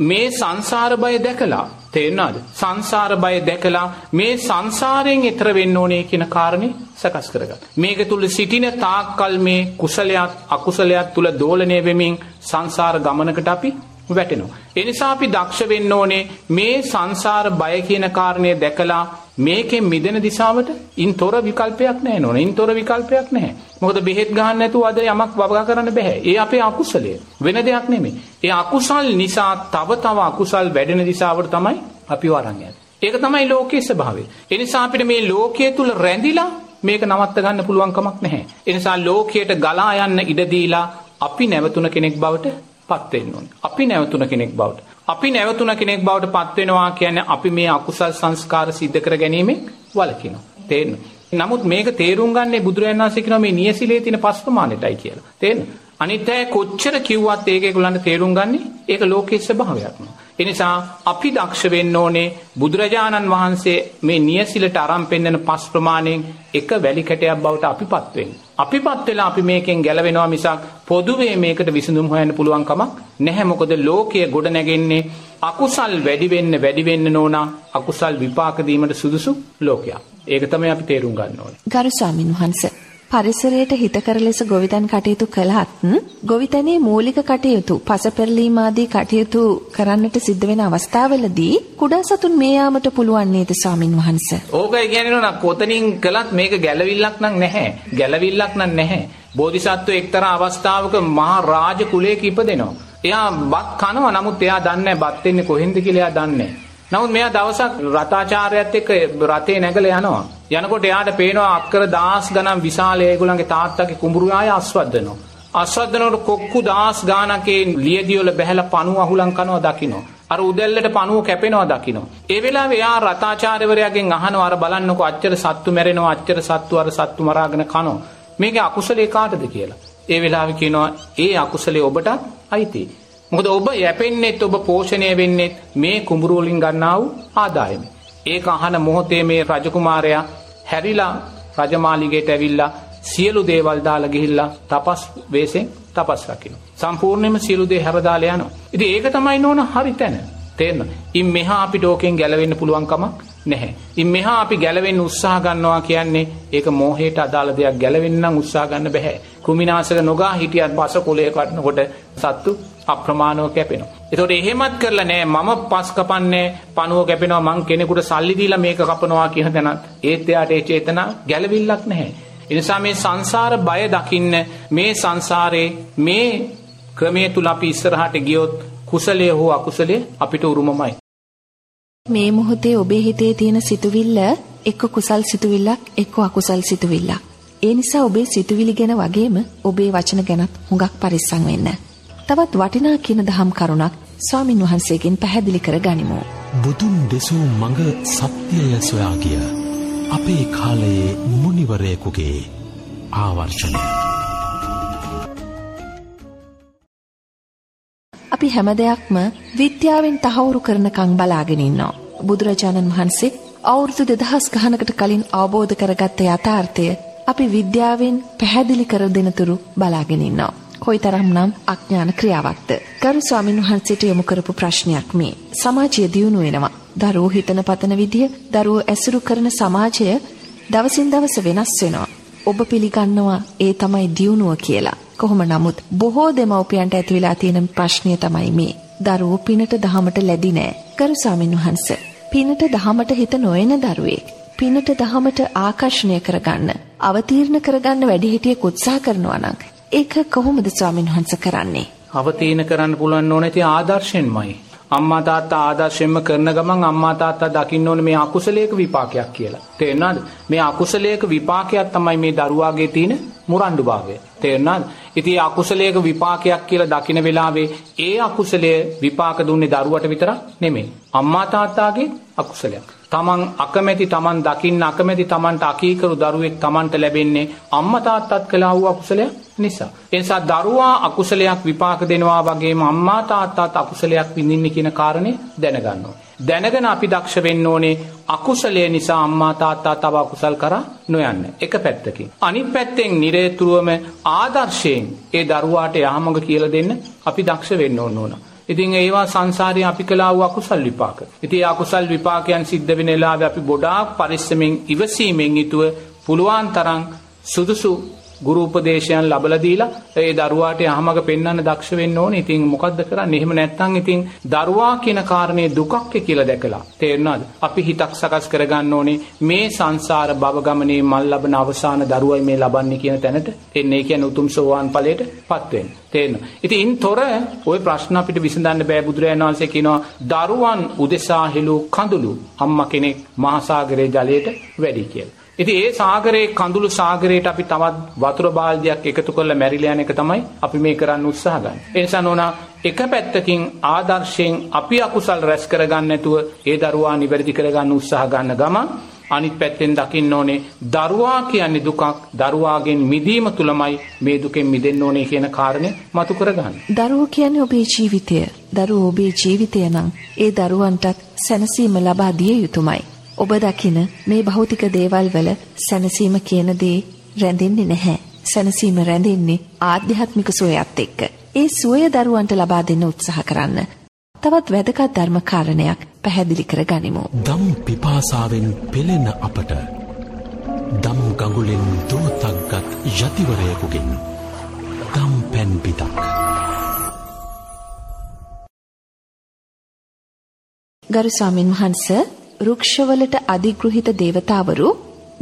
මේ සංසාර බය දැකලා තේරෙනවද? සංසාර බය දැකලා මේ සංසාරයෙන් එතර වෙන්න ඕනේ කියන කාරණේ සකස් කරගන්න. මේක තුල සිටින තාක්කල් මේ කුසලයක් අකුසලයක් තුල දෝලණය වෙමින් සංසාර ගමනකට අපි වැටෙනවා. ඒ නිසා අපි දක්ෂ වෙන්න ඕනේ මේ සංසාර බය කියන කාරණය දැකලා මේකෙන් මිදෙන දිශාවට ඉන්තොර විකල්පයක් නැහැ නෝන. ඉන්තොර විකල්පයක් නැහැ. මොකද බෙහෙත් ගහන්න නැතුව අද යමක් වගා කරන්න බෑ. ඒ අපේ අකුසලය. වෙන දෙයක් නෙමෙයි. ඒ අකුසල් නිසා තව තව අකුසල් වැඩෙන දිශාවට තමයි අපි වරන් යන්නේ. ඒක තමයි ලෝකයේ ස්වභාවය. ඒ නිසා අපිට මේ ලෝකයේ තුල රැඳිලා මේක නවත්ත ගන්න පුළුවන් කමක් නැහැ. ඒ නිසා ලෝකයට ගලා යන්න ඉඩ දීලා අපි නැවතුන කෙනෙක් බවට පත් වෙන්න ඕනේ. අපි නැවතුන කෙනෙක් බවට. අපි නැවතුන කෙනෙක් බවට පත් වෙනවා කියන්නේ අපි මේ අකුසල් සංස්කාර සිද්ධ කර ගැනීමෙන් වළකිනවා. තේරෙනවද? නමුත් මේක තේරුම් ගන්නේ බුදුරජාණන් වහන්සේ කියනවා මේ නියසිලේ තියෙන පස් ප්‍රමාණයටයි කියලා. තේරෙනවද? අනිත් අය කොච්චර කිව්වත් ඒක ඒගොල්ලන්ට තේරුම් ගන්නේ ඒක ලෝකයේ ස්වභාවයක්ම. ඒ නිසා අපි දක්ෂ වෙන්න ඕනේ බුදුරජාණන් වහන්සේ මේ නියසිලට අරන් පෙන්නන පස් ප්‍රමාණයෙන් එක වැලි කැටයක් බවට අපිපත් වෙන්න. අපිපත් වෙලා අපි මේකෙන් ගැලවෙනවා මිසක් පොදුවේ මේකට විසඳුම් හොයන්න පුළුවන් කමක් නැහැ. මොකද ලෝකයේ ගොඩ නැගෙන්නේ අකුසල් වැඩි වෙන්න වැඩි වෙන්න නෝනා අකුසල් විපාක දීමට සුදුසු ලෝකයක්. ඒක තමයි අපි තේරුම් ගන්න ඕනේ. ගරු ස්වාමින් වහන්සේ පරිසරයට හිතකර ලෙස ගොවිතැන් කටයුතු කළත් ගොවිතැනේ මූලික කටයුතු පසපෙරලීම ආදී කටයුතු කරන්නට සිද්ධ වෙන අවස්ථාවලදී කුඩා සතුන් මේ යාමට පුළුවන් නේද ස්වාමින් වහන්සේ? ඕකයි කියන්නේ නෝ කොතනින් කළත් මේක ගැළවිල්ලක් නම් නැහැ. ගැළවිල්ලක් නම් නැහැ. බෝධිසත්ව එක්තරා අවස්ථාවක මහා රාජ කුලයක ඉපදෙනවා. එයා බත් කනවා නමුත් එයා දන්නේ බත් වෙන්නේ කොහෙන්ද කියලා එයා දන්නේ නමුත් මෙයා දවසක් රතාචාර්යයත් එක්ක රතේ නැගලා යනවා. යනකොට එයාට පේනවා අක්කර දහස් ගණන් විශාල ඒගොල්ලන්ගේ තාත්තගේ කුඹුරු ආය අස්වද්දනවා. අස්වද්දනකොට කොක්කු දහස් ගානකේ ලියදි වල බැහැලා පණුව අහුලන් කනවා දකින්න. අර උදැල්ලට පණුව කැපෙනවා දකින්න. ඒ වෙලාවේ එයා රතාචාර්යවරයාගෙන් අහනවා අර බලන්නකෝ අච්චර සත්තු මැරෙනවා අච්චර සත්තු අර සත්තු මරාගෙන කනවා. මේකේ අකුසලේ කාටද කියලා. ඒ වෙලාවේ කියනවා ඒ අකුසලේ ඔබටත් අයිති. මොකද ඔබ යැපෙන්නෙත් ඔබ පෝෂණය වෙන්නෙත් මේ කුඹුරු වලින් ගන්නා වූ ආදායම. ඒක අහන මොහොතේ මේ රජකුමාරයා හැරිලා රජමාලිගයට ඇවිල්ලා සියලු දේවල් දාලා ගිහිල්ලා තපස් වෙසෙන් තපස් රකින්න. සම්පූර්ණයෙන්ම සියලු දේ හැරදාලා යනවා. ඉතින් ඒක තමයි නෝන හරි තැන. තේරෙනවද? ඉන් මෙහා අපිට ඕකෙන් ගැලවෙන්න පුළුවන් කමක් නැහැ. ඉන් මෙහා අපි ගැලවෙන්න උත්සාහ ගන්නවා කියන්නේ ඒක මෝහයට අදාළ දෙයක් ගැලවෙන්න නම් උත්සාහ ගන්න බෑ. කෘමිනාශක නොගා හිටියත් බස කොලේ කඩනකොට සත්තු අප්‍රමාණව කැපෙනවා. ඒතකොට එහෙමත් කරලා නෑ මම පස් කපන්නේ පණුව කැපෙනවා මං කෙනෙකුට සල්ලි දීලා මේක කපනවා කියන තැනත් ඒත් එයාට ඒ චේතනා ගැළවිල්ලක් නැහැ. ඒ නිසා මේ සංසාර බය දකින්න මේ සංසාරේ මේ ක්‍රමයේ තුල අපි ඉස්සරහට ගියොත් කුසලයේ හෝ අකුසලයේ අපිට උරුමමයි. මේ මොහොතේ ඔබේ හිතේ තියෙන සිතුවිල්ල එක්ක කුසල් සිතුවිල්ලක් එක්ක අකුසල් සිතුවිල්ලක්. ඒ නිසා ඔබේ සිතුවිලි ගැන වගේම ඔබේ වචන ගැනත් හුඟක් පරිස්සම් වෙන්න. තවත් වටිනා කියන දහම් කරුණක් ස්වාමින් වහන්සේගෙන් පැහැදිලි කර ගනිමු. බුදුන් දෙසූ මඟ සත්‍යය සොයා ගිය අපේ කාලයේ මුනිවරයෙකුගේ ආවර්ෂණය. අපි හැම දෙයක්ම විද්‍යාවෙන් තහවුරු කරනකං බලාගෙන ඉන්නවා. බුදුරජාණන් වහන්සේ අවුරුදු දෙදහස් ගහනකට කලින් අවබෝධ කරගත්ත යථාර්ථය අපි විද්‍යාවෙන් පැහැදිලි කර දෙනතුරු බලාගෙන ඉන්නවා. කොයිතරම් නම් අඥාන ක්‍රියාවක්ද. ගරු ස්වාමින් වහන්සේට යොමු කරපු ප්‍රශ්නයක් මේ. සමාජය දියුණු වෙනවා. දරුවෝ හිතන පතන විදිය, දරුවෝ ඇසුරු කරන සමාජය දවසින් දවස වෙනස් වෙනවා. ඔබ පිළිගන්නවා ඒ තමයි දියුණුව කියලා. කොහොම නමුත් බොහෝ දෙමව්පියන්ට ඇති වෙලා තියෙන ප්‍රශ්නය තමයි මේ. දරුවෝ පිනට දහමට ලැබි නෑ. ගරු ස්වාමින් වහන්සේ පිනට දහමට හිත නොයන දරුවෙක් පිනට දහමට ආකර්ෂණය කරගන්න අවතීර්ණ කරගන්න වැඩිහිටියෙක් උත්සාහ කරනවා නම් ඒක කොහොමද ස්වාමින් වහන්සේ කරන්නේ? අවතීන කරන්න පුළුවන් ඕනේ ඉතින් ආදර්ශයෙන්මයි. අම්මා තාත්තා ආදර්ශයෙන්ම කරන ගමන් අම්මා තාත්තා දකින්න ඕනේ මේ අකුසලයක විපාකයක් කියලා. තේරෙනවද? මේ අකුසලයක විපාකයක් තමයි මේ දරුවාගේ තියෙන මුරණ්ඩු භාවය. තේරෙනවද? ඉතින් අකුසලයක විපාකයක් කියලා දකින වෙලාවේ ඒ අකුසලයේ විපාක දුන්නේ දරුවට විතරක් නෙමෙයි. අම්මා තාත්තාගේ අකුසලයක්. තමන් අකමැති තමන් දකින්න අකමැති තමන්ට අකීකරු දරුවෙක් තමන්ට ලැබෙන්නේ අම්මා තාත්තත් කළා වූ අකුසලයක් නිසා. ඒ නිසා දරුවා අකුසලයක් විපාක දෙනවා වගේම අම්මා තාත්තාත් අකුසලයක් විඳින්න කියන කාරණේ දැනගන්න දැනගෙන අපි දක්ෂ වෙන්න ඕනේ අකුසලය නිසා අම්මා තාත්තා තව අකුසල් කරා නොයන්න. එක පැත්තකින්. අනිත් පැත්තෙන් නිරේතුරුවම ආදර්ශයෙන් ඒ දරුවාට යහමඟ කියලා දෙන්න අපි දක්ෂ වෙන්න ඕන ඕන. ඉතින් ඒවා සංසාරයේ අපි කළා වූ අකුසල් විපාක. ඉතින් ඒ අකුසල් විපාකයන් සිද්ධ වෙන වෙලාවේ අපි ගොඩාක් පරිස්සමෙන් ඉවසීමෙන් යුතුව පුළුවන් තරම් සුදුසු ගුරු උපදේශයන් ලබලා දීලා ඒ දරුවාට යහමඟ පෙන්වන්න දක්ෂ වෙන්න ඕනේ. ඉතින් මොකද්ද කරන්නේ? එහෙම නැත්නම් ඉතින් දරුවා කියන කාරණේ දුකක් කියලා දැකලා තේරෙනවද? අපි හිතක් සකස් කරගන්න ඕනේ මේ සංසාර භව ගමනේ මල් ලබන අවසාන දරුවයි මේ ලබන්නේ කියන තැනට එන්නේ. ඒ කියන්නේ උතුම් සෝවාන් ඵලයටපත් වෙන්න. තේරෙනවා. ඉතින් ඉන් තොර ওই ප්‍රශ්න අපිට විසඳන්න බෑ බුදුරජාණන් වහන්සේ කියනවා දරුවන් උදෙසා හෙළූ කඳුළු අම්මා කෙනෙක් මහා සාගරයේ ජලයට වැඩි කියලා. ඉතින් ඒ සාගරයේ කඳුළු සාගරයට අපි තවත් වතුර බාල්දියක් එකතු කරලා මැරිලා යන එක තමයි අපි මේ කරන්න උත්සාහ ගන්න. ඒ නිසා නෝනා එක පැත්තකින් ආදර්ශයෙන් අපි අකුසල් රැස් කරගන්න නැතුව ඒ දරුවා නිවැරදි කරගන්න උත්සාහ ගන්න ගමන් අනිත් පැත්තෙන් දකින්න ඕනේ දරුවා කියන්නේ දුකක් දරුවාගෙන් මිදීම තුලමයි මේ දුකෙන් මිදෙන්න ඕනේ කියන කාරණය මතු කරගන්න. දරුවෝ කියන්නේ ඔබේ ජීවිතය. දරුවෝ ඔබේ ජීවිතය නම් ඒ දරුවන්ටත් සැනසීම ලබා දිය යුතුමයි. ඔබ දකින මේ භෞතික දේවල් වල සැනසීම කියන දේ රැඳෙන්නේ නැහැ. සැනසීම රැඳෙන්නේ ආධ්‍යාත්මික සුවයත් එක්ක. ඒ සුවය දරුවන්ට ලබා දෙන්න උත්සාහ කරන්න. තවත් වැදගත් ධර්ම කාරණයක් පැහැදිලි කර ගනිමු. දම් පිපාසාවෙන් පෙළෙන අපට දම් ගඟුලෙන් දෝතක්ගත් යතිවරයකුගෙන් දම් පැන් පිතක්. ගරු ස්වාමින් වහන්ස රුක්ෂවලට අධිගෘහිත දේවතාවරු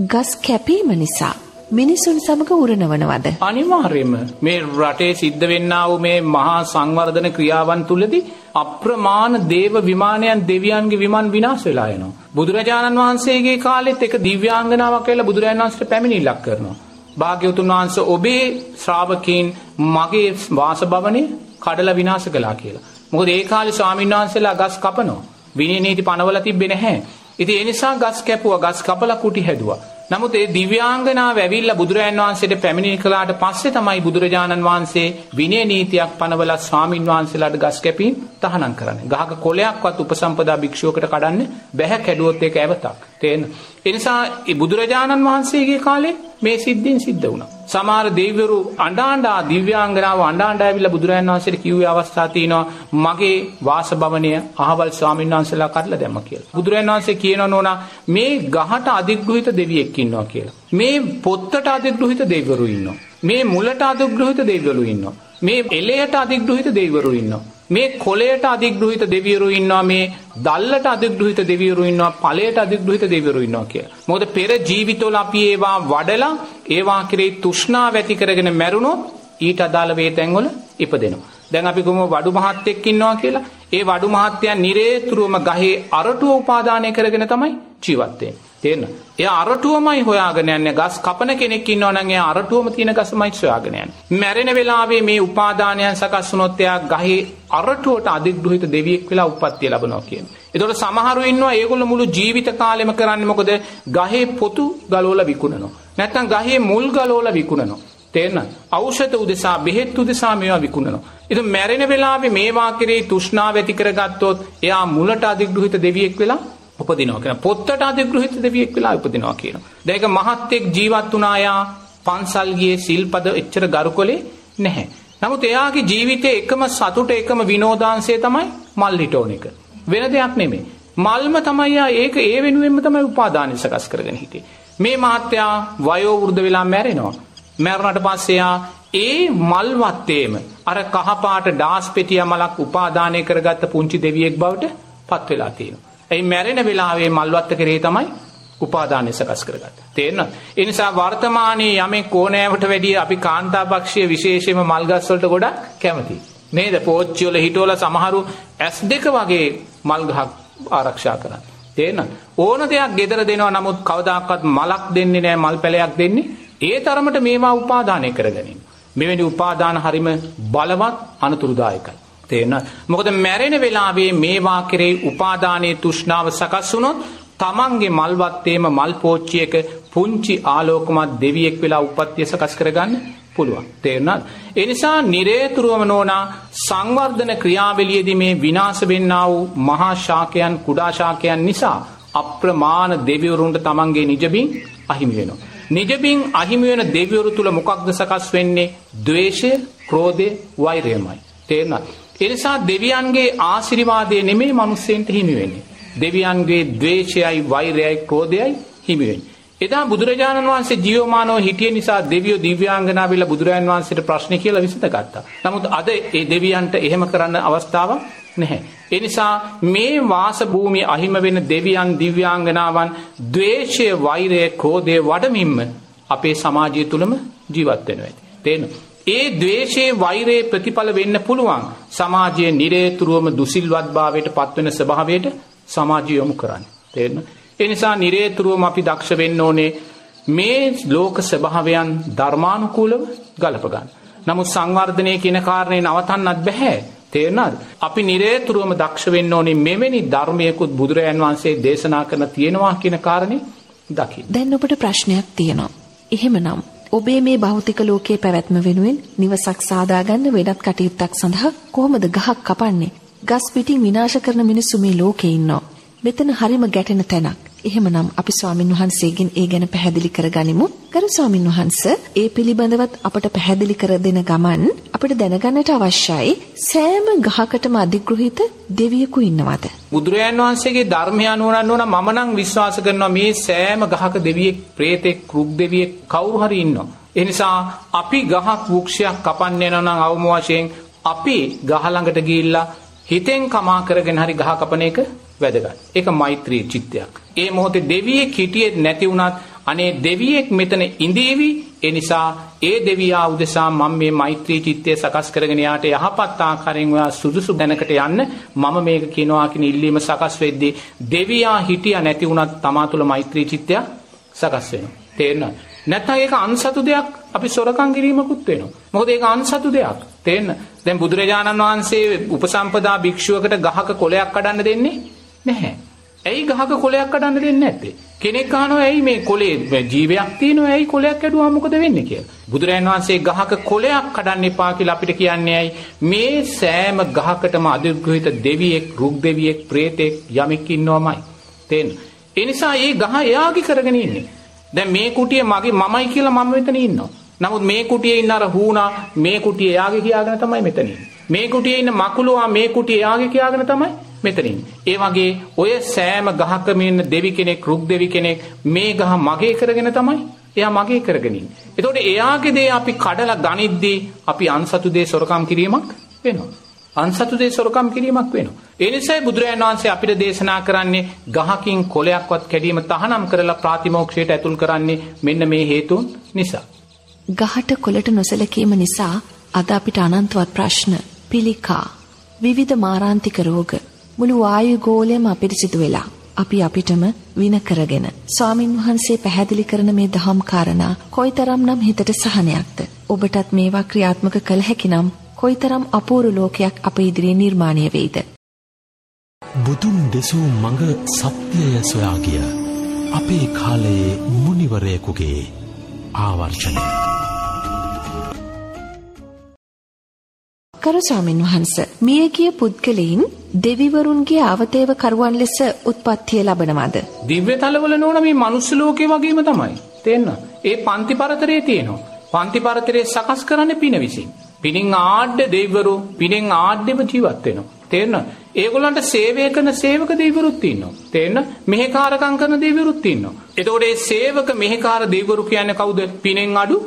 ගස් කැපීම නිසා මිනිසුන් සමග උරණවනවද? අනිවාර්යයෙන්ම මේ රටේ සිද්ධ වෙන්නා වූ මේ මහා සංවර්ධන ක්‍රියාවන් තුලදී අප්‍රමාණ දේව විමානයන් දෙවියන්ගේ විමන් විනාශ වෙලා යනවා. බුදුරජාණන් වහන්සේගේ කාලෙත් එක දිව්‍යාංගනාවක් කියලා බුදුරජාණන් වහන්සේට පැමිණිල්ලක් කරනවා. භාග්‍යවතුන් වහන්සේ ඔබේ ශ්‍රාවකීන් මගේ වාසභවනේ කඩලා විනාශ කළා කියලා. මොකද ඒ කාලේ ස්වාමීන් වහන්සේලා ගස් කපනවා. විනය නීති පනවලා තිබ්බේ නැහැ. ඉතින් ඒ නිසා ගස් කැපුවා, ගස් කපලා කුටි හැදුවා. නමුත් ඒ දිව්‍යාංගනාව ඇවිල්ලා බුදුරජාන් වහන්සේට පැමිණිලි කළාට පස්සේ තමයි බුදුරජාණන් වහන්සේ විනය නීතියක් පනවලා ස්වාමින් වහන්සේලාට ගස් කැපීම් තහනම් කරන්නේ. ගහක කොලයක්වත් උපසම්පදා භික්ෂුවකට කඩන්න බැහැ කැඩුවොත් ඒක ඇවතක්. තේන්න. ඒ නිසා බුදුරජාණන් වහන්සේගේ කාලේ මේ සිද්ධීන් සිද්ධ වුණා. සමහර දෙවිවරු අඬාඬා දිව්‍යාංගනාව අඬාඬා ඇවිල්ලා බුදුරජාණන් වහන්සේට කිව්වේ අවස්ථා තියෙනවා මගේ වාසභවනය අහවල් ස්වාමීන් වහන්සේලා කඩලා දැම්ම කියලා. බුදුරජාණන් වහන්සේ කියනවා නෝනා මේ ගහට අධිග්‍රහිත දෙවියෙක් ඉන්නවා කියලා. මේ පොත්තට අධිග්‍රහිත දෙවිවරු ඉන්නවා. මේ මුලට අධිග්‍රහිත දෙවිවරු ඉන්නවා. මේ එලයට අධිග්‍රහිත දෙවිවරු ඉන්නවා. මේ කොලයට අධිග්‍රහිත දෙවියරු ඉන්නවා මේ දල්ලට අධිග්‍රහිත දෙවියරු ඉන්නවා ඵලයට අධිග්‍රහිත දෙවියරු ඉන්නවා කියලා. මොකද පෙර ජීවිතවල අපි ඒවා වඩලා ඒවා කෙරෙහි තෘෂ්ණාව ඇති කරගෙන මැරුණොත් ඊට අදාළ වේතැන්වල ඉපදෙනවා. දැන් අපි කොහොම වඩු මහත්තයෙක් ඉන්නවා කියලා. ඒ වඩු මහත්තයා නිරේතුරුවම ගහේ අරටුව උපාදානය කරගෙන තමයි ජීවත් වෙන්නේ. තේරෙනවද? එයා අරටුවමයි හොයාගෙන යන්නේ. ගස් කපන කෙනෙක් ඉන්නවා නම් එයා අරටුවම තියෙන ගසමයි සොයාගෙන යන්නේ. මැරෙන වෙලාවේ මේ උපාදානයන් සකස් වුණොත් එයා ගහේ අරටුවට අධිග්‍රහිත දෙවියෙක් වෙලා උප්පත්තිය ලබනවා කියන්නේ. ඒතකොට සමහරු ඉන්නවා ඒගොල්ලෝ මුළු ජීවිත කාලෙම කරන්නේ මොකද? ගහේ පොතු ගලවලා විකුණනවා. නැත්නම් ගහේ මුල් ගලවලා විකුණනවා. තේරෙනවද? ඖෂධ උදෙසා බෙහෙත් උදෙසා මේවා විකුණනවා. ඉතින් මැරෙන වෙලාවේ මේවා කෙරෙහි තෘෂ්ණාව ඇති කරගත්තොත් එයා මුලට අධිග්‍රහිත දෙවියෙක් වෙලා උපදිනවා කියන පොත්තට අධිග්‍රහිත දෙවියෙක් වෙලා උපදිනවා කියනවා. දැන් ඒක මහත්ෙක් ජීවත් වුණා යා පන්සල් ගියේ සිල්පද එච්චර ගරුකොලේ නැහැ. නමුත් එයාගේ ජීවිතේ එකම සතුට එකම විනෝදාංශය තමයි මල් හිටෝන එක. වෙන දෙයක් නෙමෙයි. මල්ම තමයි යා ඒක ඒ වෙනුවෙන්ම තමයි උපාදානය සකස් කරගෙන හිටියේ. මේ මහත්තයා වයෝ වෘද්ධ වෙලා මැරෙනවා. මැරුණට පස්සේ යා ඒ මල් වත්තේම අර කහපාට ඩාස් පෙටිය මලක් උපාදානය කරගත්ත පුංචි දෙවියෙක් බවට පත් වෙලා තියෙනවා. එයි මැරෙන වෙලාවේ මල්වත්ත කරේ තමයි උපාදානය සකස් කරගත්ත. තේරෙනවද? ඒ නිසා වර්තමානයේ යමෙක් ඕනෑවට වැඩිය අපි කාන්තාපක්ෂීය විශේෂයෙන්ම මල්ගස් වලට ගොඩක් කැමතියි. නේද? පෝච්චි වල හිටවල සමහරු S2 වගේ මල් ගහක් ආරක්ෂා කරන්නේ. තේරෙනවද? ඕන දෙයක් gedara දෙනවා නමුත් කවදාකවත් මලක් දෙන්නේ නැහැ මල් පැලයක් දෙන්නේ. ඒ තරමට මේවා උපාදානය කරගැනීම. මෙවැනි උපාදාන හරිම බලවත් අනතුරුදායකයි. තේරෙනවද? මොකද මැරෙන වෙලාවේ මේවා කෙරෙහි උපාදානයේ තෘෂ්ණාව සකස් වුණොත් තමන්ගේ මල්වත්තේම මල් පෝච්චියක පුංචි ආලෝකමත් දෙවියෙක් වෙලා උප්පත්තිය සකස් කරගන්න පුළුවන්. තේරුණාද? ඒ නිසා නිරේතුරුවම නෝනා සංවර්ධන ක්‍රියාවලියේදී මේ විනාශ වෙන්නා වූ මහා ශාකයන් කුඩා ශාකයන් නිසා අප්‍රමාණ දෙවිවරුන්ට තමන්ගේ නිජබින් අහිමි වෙනවා. නිජබින් අහිමි වෙන දෙවිවරු තුල මොකක්ද සකස් වෙන්නේ? ද්වේෂය, ක්‍රෝධය, වෛරයමයි. තේරුණාද? එනිසා දෙවියන්ගේ ආශිර්වාදය නෙමෙයි මිනිස්සෙන්ට හිමි වෙන්නේ. දෙවියන්ගේ ද්වේෂයයි වෛරයයි ක්‍රෝධයයි හිමි වෙන්නේ. එදා බුදුරජාණන් වහන්සේ ජීවමානව හිටිය නිසා දෙවියෝ දිව්‍යාංගනා වෙලා බුදුරජාණන් වහන්සේට ප්‍රශ්න කියලා විසඳගත්තා. නමුත් අද ඒ දෙවියන්ට එහෙම කරන්න අවස්ථාවක් නැහැ. ඒ නිසා මේ වාස භූමිය අහිම වෙන දෙවියන් දිව්‍යාංගනාවන් ද්වේෂය වෛරය ක්‍රෝධය වඩමින්ම අපේ සමාජය තුලම ජීවත් වෙනවා ඇති. තේරෙනවද? ඒ ද්වේෂයේ වෛරයේ ප්‍රතිඵල වෙන්න පුළුවන් සමාජයේ නිරේතුරුවම දුසිල්වත්භාවයට පත්වෙන ස්වභාවයට සමාජය යොමු කරන්න. තේරෙනවද? ඒ නිසා නිරේතුරුවම අපි දක්ෂ වෙන්න ඕනේ මේ ලෝක ස්වභාවයන් ධර්මානුකූලව ගලප ගන්න. නමුත් සංවර්ධනය කියන කාරණේ නවතන්නත් බෑ. තේරෙනවද? අපි නිරේතුරුවම දක්ෂ වෙන්න ඕනේ මෙවැනි ධර්මයකුත් බුදුරයන් වහන්සේ දේශනා කරන තියෙනවා කියන කාරණේ දකින්න. දැන් ඔබට ප්‍රශ්නයක් තියෙනවා. එහෙමනම් ඔබේ මේ භෞතික ලෝකයේ පැවැත්ම වෙනුවෙන් නිවසක් සාදාගන්න වෙනත් කටයුත්තක් සඳහා කොහොමද ගහක් කපන්නේ? ගස් පිටින් විනාශ කරන මිනිස්සු මේ ලෝකේ ඉන්නවා. මෙතන හරිම ගැටෙන තැනක්. එහෙමනම් අපි ස්වාමින් වහන්සේගෙන් ඒ ගැන පැහැදිලි කරගනිමු. ගරු ස්වාමින් වහන්ස, ඒ පිළිබඳවත් අපට පැහැදිලි කර දෙන ගමන් අපිට දැනගන්නට අවශ්‍යයි සෑම ගහකටම අධිග්‍රහිත දෙවියෙකු ඉන්නවද? බුදුරජාන් වහන්සේගේ ධර්මය අනුවරන්න ඕන මම නම් විශ්වාස කරනවා මේ සෑම ගහක දෙවියෙක්, പ്രേතෙක්, රුක් දෙවියෙක් කවුරු හරි ඉන්නවා. ඒ නිසා අපි ගහක් වෘක්ෂයක් කපන්න යනවා නම් අවම වශයෙන් අපි ගහ ළඟට ගිහිල්ලා හිතෙන් කමා කරගෙන හරි ගහ කපන එක වැදගත්. ඒක මෛත්‍රී චිත්තයක්. ඒ මොහොතේ දෙවියෙක් හිටියෙත් නැති වුණත් අනේ දෙවියෙක් මෙතන ඉඳීවි. ඒ නිසා ඒ දෙවියා උදෙසා මම මේ මෛත්‍රී චිත්තය සකස් කරගෙන යාට යහපත් ආකාරයෙන් ඔයා සුදුසු දැනකට යන්න මම මේක කියනවා කියන ඉල්ලීම සකස් වෙද්දී දෙවියා හිටියා නැති වුණත් තමා තුළ මෛත්‍රී චිත්තය සකස් වෙනවා. තේරෙනවද? නැත්නම් ඒක අන්සතු දෙයක් අපි සොරකම් කිරීමකුත් වෙනවා. මොකද ඒක අන්සතු දෙයක්. තේන්න. දැන් බුදුරජාණන් වහන්සේ උපසම්පදා භික්ෂුවකට ගහක කොලයක් කඩන්න දෙන්නේ නැහැ. ඇයි ගහක කොලයක් කඩන්න දෙන්නේ නැත්තේ? කෙනෙක් අහනවා ඇයි මේ කොලේ ජීවයක් තියෙනවා ඇයි කොලයක් කැඩුවා මොකද වෙන්නේ කියලා. බුදුරජාණන් වහන්සේ ගහක කොලයක් කඩන්න එපා කියලා අපිට කියන්නේ ඇයි? මේ සෑම ගහකටම අධිග්‍රහිත දෙවියෙක්, රුක් දෙවියෙක්, പ്രേතෙක් යමෙක් ඉන්නවමයි. තේන්න. ඒ නිසා මේ ගහ එයාගේ කරගෙන ඉන්නේ. දැන් මේ කුටිය මගේ මමයි කියලා මම මෙතන ඉන්නවා. නමුත් මේ කුටියේ ඉන්න අර හූනා මේ කුටිය එයාගේ කියාගෙන තමයි මෙතන මේ කුටියේ ඉන්න මකුලුවා මේ කුටිය එයාගේ කියාගෙන තමයි මෙතනින්. ඒ වගේ ඔය සෑම ගහකම ඉන්න දෙවි කෙනෙක් රුක් දෙවි කෙනෙක් මේ ගහ මගේ කරගෙන තමයි එයා මගේ කරගෙන ඉන්නේ. එතකොට එයාගේ දේ අපි කඩලා ගනිද්දී අපි අන්සතු දේ සොරකම් කිරීමක් වෙනවා. අන්සතු දේ සොරකම් කිරීමක් වෙනවා. ඒ නිසායි බුදුරජාණන් වහන්සේ අපිට දේශනා කරන්නේ ගහකින් කොලයක්වත් කැඩීම තහනම් කරලා ප්‍රාතිමෝක්ෂයට ඇතුල් කරන්නේ මෙන්න මේ හේතුන් නිසා. ගහට කොළට නොසැලකීම නිසා අද අපිට අනන්තවත් ප්‍රශ්න, පිළිකා, විවිධ මාරාන්තික රෝග මුළු වායු ගෝලයම අපිරිසිදු වෙලා අපි අපිටම වින කරගෙන. ස්වාමින් වහන්සේ පැහැදිලි කරන මේ දහම් කාරණා කොයිතරම්නම් හිතට සහනයක්ද? ඔබටත් මේවා ක්‍රියාත්මක කළ හැකිනම් කොයිතරම් අපූර්ව ලෝකයක් අප ඉදිරියේ නිර්මාණය වෙයිද? බුදුන් දෙසූ මඟ සත්‍යය සොයා ගිය අපේ කාලයේ මුනිවරයෙකුගේ ආවර්ජනය කරු ස්වාමින් වහන්ස මියගිය පුද්ගලයින් දෙවිවරුන්ගේ අවතේව කරුවන් ලෙස උත්පත්තිය ලබනවද? දිව්‍ය තලවල නෝන මේ මනුස්ස ලෝකේ වගේම තමයි. තේන්න. ඒ පන්ති පරතරේ තියෙනවා. පන්ති පරතරේ සකස් කරන්නේ පින විසින්. පිනින් ආඩ්‍ය දෙවිවරු පිනෙන් ආඩ්‍යව ජීවත් වෙනවා. තේරෙන? ඒගොල්ලන්ට සේවය කරන සේවක දෙවිවරුත් ඉන්නවා. තේරෙන? මෙහෙකාරකම් කරන දෙවිවරුත් ඉන්නවා. එතකොට මේ සේවක මෙහෙකාර දෙවිවරු කියන්නේ කවුද? පිනෙන් අඩු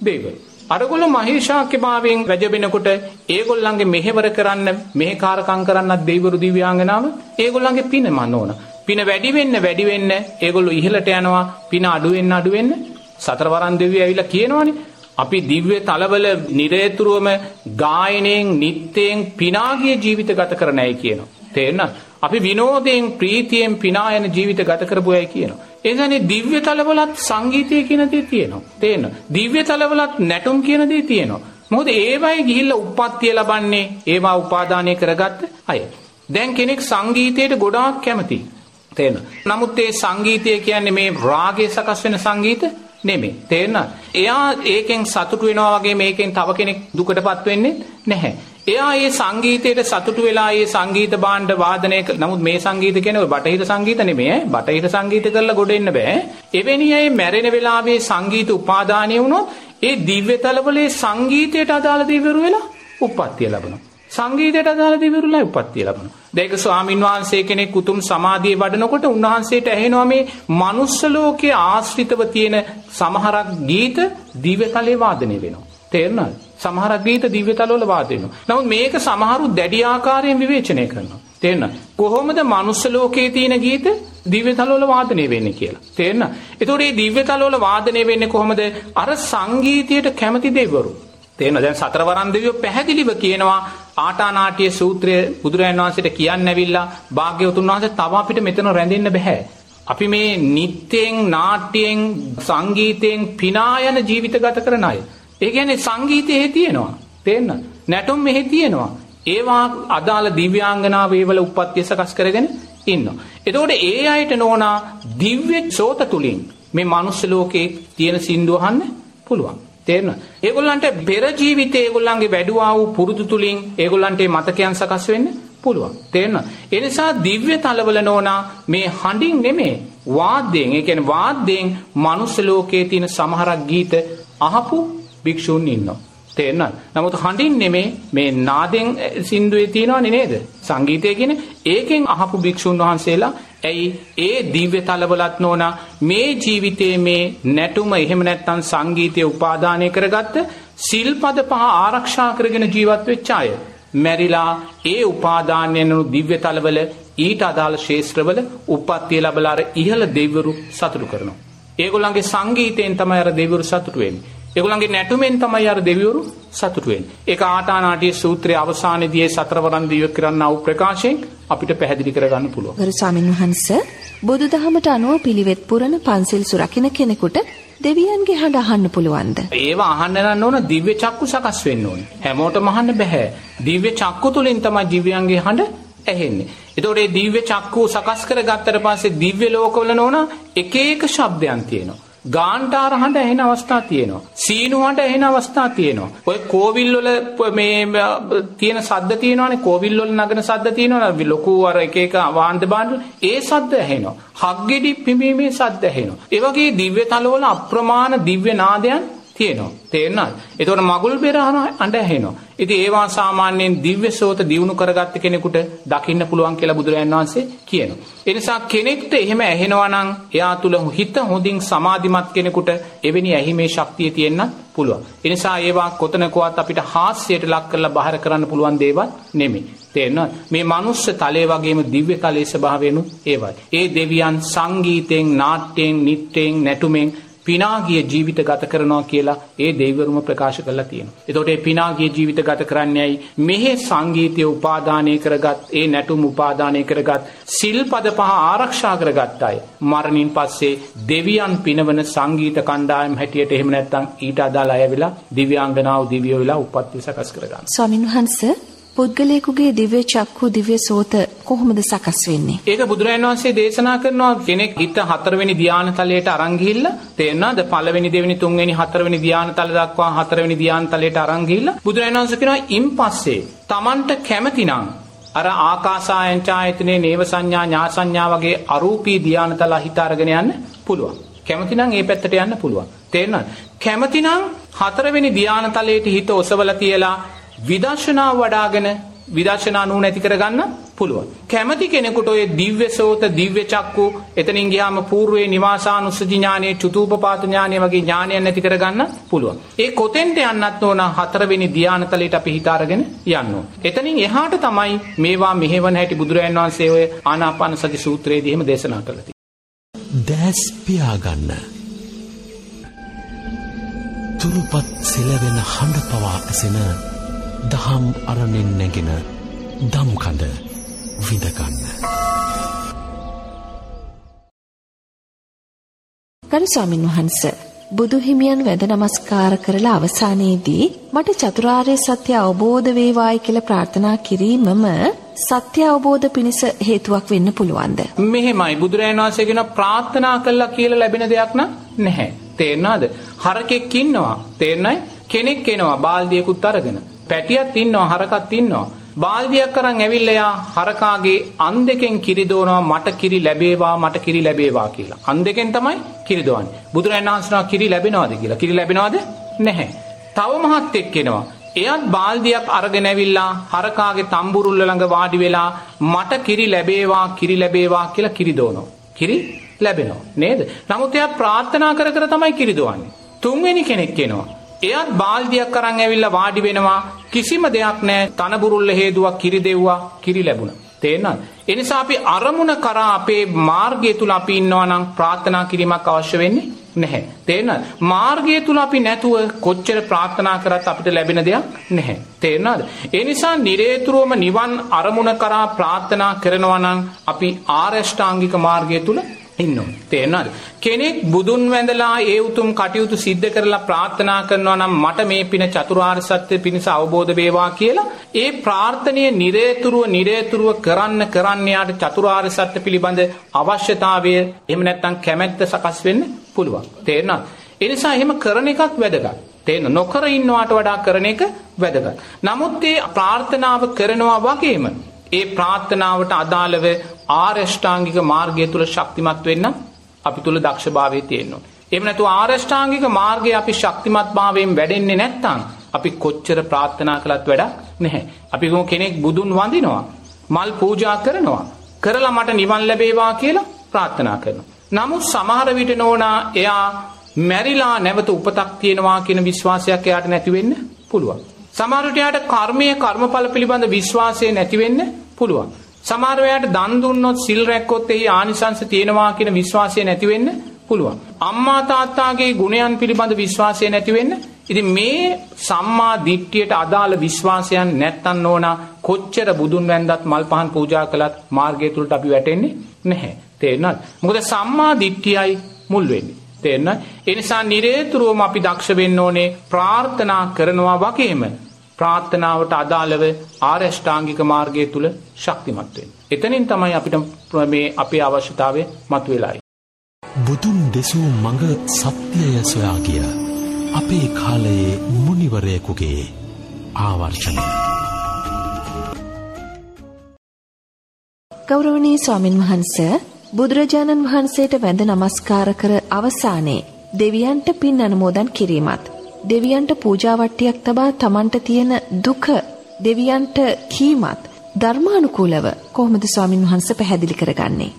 දෙවිවරු. අරගොල්ල මහේශාක්‍ය භාවයෙන් වැජබෙනකොට ඒගොල්ලන්ගේ මෙහෙවර කරන්න මෙහෙකාරකම් කරන්නත් දෙවිවරු දිව්‍යාංගනාව ඒගොල්ලන්ගේ පින මන්න ඕන. පින වැඩි වෙන්න වැඩි වෙන්න ඒගොල්ලෝ ඉහළට යනවා පින අඩු වෙන්න අඩු වෙන්න සතරවරන් දෙවියෝ ඇවිල්ලා කියනවනේ අපි දිව්‍ය තලවල නිරේතුරුවම ගායනයෙන් නිත්‍යයෙන් පිනාගිය ජීවිත ගත කරන අය කියනවා. තේරෙනවද? අපි විනෝදයෙන් ප්‍රීතියෙන් පිනා යන ජීවිත ගත කරපු අය කියනවා. එනිසානේ දිව්‍ය තලවලත් සංගීතය කියන දේ තියෙනවා. තේන්න. දිව්‍ය තලවලත් නැටුම් කියන දේ තියෙනවා. මොකද ඒවයි ගිහිල්ලා උප්පත්තිය ලබන්නේ ඒවා උපාදානය කරගත්ත අය. දැන් කෙනෙක් සංගීතයට ගොඩාක් කැමතියි. තේන්න. නමුත් ඒ සංගීතය කියන්නේ මේ රාගය සකස් වෙන සංගීත නෙමෙයි. තේරෙනවද? එයා ඒකෙන් සතුටු වෙනවා වගේ මේකෙන් තව කෙනෙක් දුකටපත් වෙන්නේ නැහැ. එයා ඒ සංගීතයට සතුටු වෙලා ඒ සංගීත භාණ්ඩ වාදනය නමුත් මේ සංගීත කියන්නේ බටහිර සංගීත නෙමෙයි ඈ බටහිර සංගීත කරලා ගොඩ එන්න බෑ එවැනි අය මැරෙන වෙලාවේ සංගීත උපාදානය වුණොත් ඒ දිව්‍ය තලවලේ සංගීතයට අදාළ දෙවිවරු වෙලා උප්පත්තිය ලබනවා සංගීතයට අදාළ දෙවිවරුලා උප්පත්තිය ලබනවා දැන් ඒක ස්වාමින් වහන්සේ කෙනෙක් උතුම් සමාධියේ වඩනකොට උන්වහන්සේට ඇහෙනවා මේ manuss ලෝකයේ ආශ්‍රිතව තියෙන සමහරක් ගීත දිව්‍ය තලයේ වාදනය වෙනවා තේරුණාද සමහරක් ගීත දිව්‍ය තලවල වාදනය වෙනවා. නමුත් මේක සමහරු දැඩි ආකාරයෙන් විවේචනය කරනවා. තේරෙනවද? කොහොමද මනුස්ස ලෝකයේ තියෙන ගීත දිව්‍ය තලවල වාදනය වෙන්නේ කියලා. තේරෙනවද? ඒතකොට මේ දිව්‍ය තලවල වාදනය වෙන්නේ කොහොමද? අර සංගීතයට කැමති දෙවිවරු. තේරෙනවද? දැන් සතරවරන් දෙවියෝ පැහැදිලිව කියනවා ආටානාටිය සූත්‍රය බුදුරජාණන් වහන්සේට කියන්න ඇවිල්ලා භාග්‍යවතුන් වහන්සේ තව අපිට මෙතන රැඳෙන්න බෑ. අපි මේ නිත්‍යයෙන් නාට්‍යයෙන් සංගීතයෙන් පිනා යන ජීවිත ගත කරන අය. ඒ කියන්නේ සංගීතයේ තියෙනවා. තේන්න. නැටුම් මෙහි තියෙනවා. ඒවා අදාළ දිව්‍යාංගනාව ඒවල උප්පත්තිය සකස් කරගෙන ඉන්නවා. එතකොට ඒ අයට නෝනා දිව්‍ය සෝත තුලින් මේ මනුස්ස ලෝකේ තියෙන සින්දු අහන්න පුළුවන්. තේරෙනවද? ඒගොල්ලන්ට පෙර ජීවිතේ ඒගොල්ලන්ගේ වැඩුවා වූ පුරුදු තුලින් ඒගොල්ලන්ට මතකයන් සකස් වෙන්න පුළුවන්. තේරෙනවද? ඒ නිසා දිව්‍ය තලවල නෝනා මේ හඬින් නෙමෙයි වාද්‍යයෙන්, ඒ කියන්නේ වාද්‍යයෙන් මනුස්ස ලෝකයේ තියෙන සමහරක් ගීත අහපු භික්ෂුන් ඉන්නවා. තේරෙනවද? නමුත් හඬින් නෙමේ මේ නාදෙන් සින්දුවේ තියෙනවනේ නේද? සංගීතය කියන්නේ ඒකෙන් අහපු භික්ෂුන් වහන්සේලා ඇයි ඒ දිව්‍ය තලවලත් නෝනා මේ ජීවිතයේ මේ නැටුම එහෙම නැත්නම් සංගීතය උපාදානය කරගත්ත සිල්පද පහ ආරක්ෂා කරගෙන ජීවත් වෙච්ච අය මැරිලා ඒ උපාදානයෙන් දිව්‍ය තලවල ඊට අදාළ ශේෂ්ත්‍රවල උප්පත්තිය ලැබලා අර ඉහළ දෙවිවරු සතුටු කරනවා. ඒගොල්ලන්ගේ සංගීතයෙන් තමයි අර දෙවිවරු සතුටු වෙන්නේ. ඒගොල්ලන්ගේ නැටුමෙන් තමයි අර දෙවිවරු සතුටු වෙන්නේ. ඒක ආටානාටිය සූත්‍රයේ අවසානයේදී සතරවරන් දිව්‍ය කරන්නා වූ ප්‍රකාශයෙන් අපිට පැහැදිලි කරගන්න පුළුවන්. ගරු ස්වාමින් වහන්සේ බුදුදහමට අනුව පිළිවෙත් පුරන පන්සිල් සුරකින්න කෙනෙකුට දෙවියන්ගේ හඬ අහන්න පුළුවන්ද? ඒවා අහන්න නම් ඕන දිව්‍ය චක්කු සකස් වෙන්න ඕනේ. හැමෝටම අහන්න බෑ. දිව්‍ය චක්කු තුලින් තමයි දිව්‍යයන්ගේ හඬ ඇහෙන්නේ. එතකොට මේ දිව්‍ය චක්කුව සකස් කරගත්තට පස්සේ දිව්‍ය ලෝකවල නෝන එක එක ශබ්දයන් තියෙනවා. ගාන්ටාර හඬ ඇහෙන අවස්ථා තියෙනවා. සීනු හඬ ඇහෙන අවස්ථා තියෙනවා. ඔය කෝවිල් වල මේ තියෙන සද්ද තියෙනවානේ කෝවිල් වල නගන සද්ද තියෙනවනේ ලොකු අර එක එක වාන්ද බාණ්ඩ ඒ සද්ද ඇහෙනවා. හග්ගෙඩි පිඹීමේ සද්ද ඇහෙනවා. ඒ වගේ දිව්‍ය තලවල අප්‍රමාණ දිව්‍ය නාදයන් තියෙනවා. තේරෙනවද? එතකොට මගුල් බෙර අඬ ඇහෙනවා. ඉතින් ඒවා සාමාන්‍යයෙන් දිව්‍ය සෝත දියුණු කරගත්ත කෙනෙකුට දකින්න පුළුවන් කියලා බුදුරජාණන් වහන්සේ කියනවා. ඒ නිසා කෙනෙක්ට එහෙම ඇහෙනවා නම් එයා තුල හිත හොඳින් සමාධිමත් කෙනෙකුට එවැනි ඇහිමේ ශක්තිය තියෙන්නත් පුළුවන්. ඒ නිසා ඒවා කොතනකවත් අපිට හාස්‍යයට ලක් කරලා බාහිර කරන්න පුළුවන් දේවල් නෙමෙයි. තේරෙනවද? මේ මනුස්ස තලයේ වගේම දිව්‍ය තලයේ ස්වභාවයනු ඒවයි. ඒ දෙවියන් සංගීතයෙන්, නාට්‍යයෙන්, නිත්‍යයෙන්, නැටුමෙන් පිනාගිය ජීවිත ගත කරනවා කියලා ඒ දෙවිවරුම ප්‍රකාශ කරලා තියෙනවා. එතකොට ඒ පිනාගිය ජීවිත ගත කරන්නේයි මෙහි සංගීතය උපාදානය කරගත් ඒ නැටුම් උපාදානය කරගත් සිල්පද පහ ආරක්ෂා කරගත් අය මරණින් පස්සේ දෙවියන් පිනවන සංගීත කණ්ඩායම් හැටියට එහෙම නැත්නම් ඊට අදාළ අය වෙලා දිව්‍යාංගනාව දිව්‍යෝ වෙලා උපත්ති සකස් කරගන්න. ස්වාමින් වහන්සේ පුද්ගලයෙකුගේ දිව්‍ය චක්කු දිව්‍ය සෝත කොහොමද සකස් වෙන්නේ? ඒක බුදුරජාණන් වහන්සේ දේශනා කරනවා කෙනෙක් හිත හතරවෙනි ධානය තලයට අරන් ගිහිල්ලා තේරෙනවද? පළවෙනි දෙවෙනි තුන්වෙනි හතරවෙනි ධානය තල දක්වා හතරවෙනි ධානය තලයට අරන් ගිහිල්ලා බුදුරජාණන් වහන්සේ කියනවා ඉන් පස්සේ Tamanට කැමතිනම් අර ආකාසායන් ඡායතනේ නේව සංඥා ඥා සංඥා වගේ අරූපී ධානය තල හිත අරගෙන යන්න පුළුවන්. කැමතිනම් ඒ පැත්තට යන්න පුළුවන්. තේරෙනවද? කැමතිනම් හතරවෙනි ධානය තලයට හිත ඔසවලා තියලා විදර්ශනා වඩාගෙන විදර්ශනා නුවණ ඇති කරගන්න පුළුවන්. කැමති කෙනෙකුට ඔය දිව්‍ය සෝත දිව්‍ය චක්කු එතනින් ගියාම పూర్වේ නිවාසානුස්සති ඥානයේ චතුූපපාත ඥානය වගේ ඥානයන් ඇති කරගන්න පුළුවන්. ඒ කොතෙන්ට යන්නත් ඕන හතරවෙනි ධානතලයට අපි හිත අරගෙන යන්න ඕන. එතනින් එහාට තමයි මේවා මෙහෙවන හැටි බුදුරජාණන් වහන්සේ ඔය ආනාපාන සති සූත්‍රයේදී එහෙම දේශනා කළා. දැස් පියාගන්න. තුරුපත් සෙලවෙන හඬ පවා ඇසෙන දහම් අරණෙන් නැගෙන දම්කඳ විඳගන්න. ගරු ස්වාමින් වහන්ස බුදු හිමියන් වැඳ නමස්කාර කරලා අවසානයේදී මට චතුරාර්ය සත්‍ය අවබෝධ වේවායි කියලා ප්‍රාර්ථනා කිරීමම සත්‍ය අවබෝධ පිණිස හේතුවක් වෙන්න පුළුවන්ද? මෙහෙමයි බුදුරජාණන් වහන්සේ කියන ප්‍රාර්ථනා කළා කියලා ලැබෙන දෙයක් නැහැ. තේරෙනවද? හරකෙක් ඉන්නවා. තේරෙනයි? කෙනෙක් එනවා බාල්දියකුත් අරගෙන. පැටියක් ඉන්නවා හරකක් ඉන්නවා. බාල්දියක් අරන් ඇවිල්ලා යා හරකාගේ අන් දෙකෙන් කිරි දෝනවා මට කිරි ලැබේවා මට කිරි ලැබේවා කියලා. අන් දෙකෙන් තමයි කිරි දෝන්නේ. බුදුරජාණන් වහන්සේනවා කිරි ලැබෙනවද කියලා. කිරි ලැබෙනවද? නැහැ. තව මහත් එක්කෙනවා. එයත් බාල්දියක් අරගෙන ඇවිල්ලා හරකාගේ තම්බුරුල්ල ළඟ වාඩි වෙලා මට කිරි ලැබේවා කිරි ලැබේවා කියලා කිරි දෝනවා. කිරි ලැබෙනවා නේද? නමුත් එයා ප්‍රාර්ථනා කර කර තමයි කිරි දොවන්නේ. තුන්වෙනි කෙනෙක් එනවා. එයත් බාල්දියක් අරන් ඇවිල්ලා වාඩි වෙනවා. කිසිම දෙයක් නැහැ. තනබුරුල්ල හේදුවක් කිරි දෙව්වා කිරි ලැබුණා. තේරෙනවද ඒ නිසා අපි අරමුණ කරා අපේ මාර්ගය තුල අපි ඉන්නවා නම් ප්‍රාර්ථනා කිරීමක් අවශ්‍ය වෙන්නේ නැහැ. තේරෙනවද මාර්ගය තුල අපි නැතුව කොච්චර ප්‍රාර්ථනා කරත් අපිට ලැබෙන දෙයක් නැහැ. තේරෙනවද ඒ නිසා නිරේතුරුවම නිවන් අරමුණ කරා ප්‍රාර්ථනා කරනවා නම් අපි ආරෂ්ඨාංගික මාර්ගය තුල ඉන්න තේරෙනවද? කෙනෙක් බුදුන් වැඳලා ඒ උතුම් කටයුතු සිද්ධ කරලා ප්‍රාර්ථනා කරනවා නම් මට මේ පින චතුරාර්ය සත්‍ය පිණිස අවබෝධ වේවා කියලා ඒ ප්‍රාර්ථනීය නිරේතුරුව නිරේතුරුව කරන්න කරන්න යාට චතුරාර්ය සත්‍ය පිළිබඳ අවශ්‍යතාවය එහෙම නැත්නම් කැමැත්ත සකස් වෙන්න පුළුවන්. තේරෙනවද? ඒ නිසා එහෙම කරන එකත් වැදගත්. තේන නොකර ඉන්නවාට වඩා කරන එක වැදගත්. නමුත් ඒ ප්‍රාර්ථනාව කරනවා වගේම ඒ ප්‍රාර්ථනාවට අදාළව ආරෂ්ඨාංගික මාර්ගය තුල ශක්තිමත් වෙන්න අපි තුල දක්ෂභාවය තියෙනවා. එහෙම නැතු ආරෂ්ඨාංගික මාර්ගය අපි ශක්තිමත් භාවයෙන් වැඩෙන්නේ නැත්නම් අපි කොච්චර ප්‍රාර්ථනා කළත් වැඩක් නැහැ. අපි කෙනෙක් බුදුන් වඳිනවා, මල් පූජා කරනවා, කරලා මට නිවන් ලැබේවා කියලා ප්‍රාර්ථනා කරනවා. නමුත් සමහර විට නෝනා එයා මැරිලා නැවත උපතක් තියෙනවා කියන විශ්වාසයක් එයාට නැති වෙන්න පුළුවන්. සමහර විට එයාට කර්මය කර්මඵල පිළිබඳ විශ්වාසය නැති වෙන්න පුළුවන්. සමහර වෙලාවට දන් දුන්නොත් සිල් රැක්කොත් එහි ආනිසංස තියෙනවා කියන විශ්වාසය නැති වෙන්න පුළුවන්. අම්මා තාත්තාගේ ගුණයන් පිළිබඳ විශ්වාසය නැති වෙන්න. ඉතින් මේ සම්මා දිට්ඨියට අදාළ විශ්වාසයන් නැත්තන් ඕනා කොච්චර බුදුන් වැන්දත් මල් පහන් පූජා කළත් මාර්ගය තුලට අපි වැටෙන්නේ නැහැ. තේරෙනවද? මොකද සම්මා දිට්ඨියයි මුල් වෙන්නේ. තේරෙනවද? ඒ නිසා නිරේතුරුවම අපි දක්ෂ වෙන්න ඕනේ ප්‍රාර්ථනා කරනවා වගේම ප්‍රාර්ථනාවට අදාළව ආරෂ්ඨාංගික මාර්ගය තුල ශක්තිමත් වෙන්න. එතනින් තමයි අපිට මේ අපේ අවශ්‍යතාවය මතුවෙලායි. බුදුන් දෙසූ මඟ සත්‍යය සොයා ගිය අපේ කාලයේ මුනිවරයෙකුගේ ආවර්ෂණය. ගෞරවනීය ස්වාමින් වහන්සේ බුදුරජාණන් වහන්සේට වැඳ නමස්කාර කර අවසානයේ දෙවියන්ට පින් අනුමෝදන් කිරීමත් දෙවියන්ට පූජාවට්ටියක් තබා තමන්ට තියෙන දුක දෙවියන්ට කීමත් ධර්මානුකූලව කොහොමද ස්වාමින් වහන්සේ පැහැදිලි කරගන්නේ?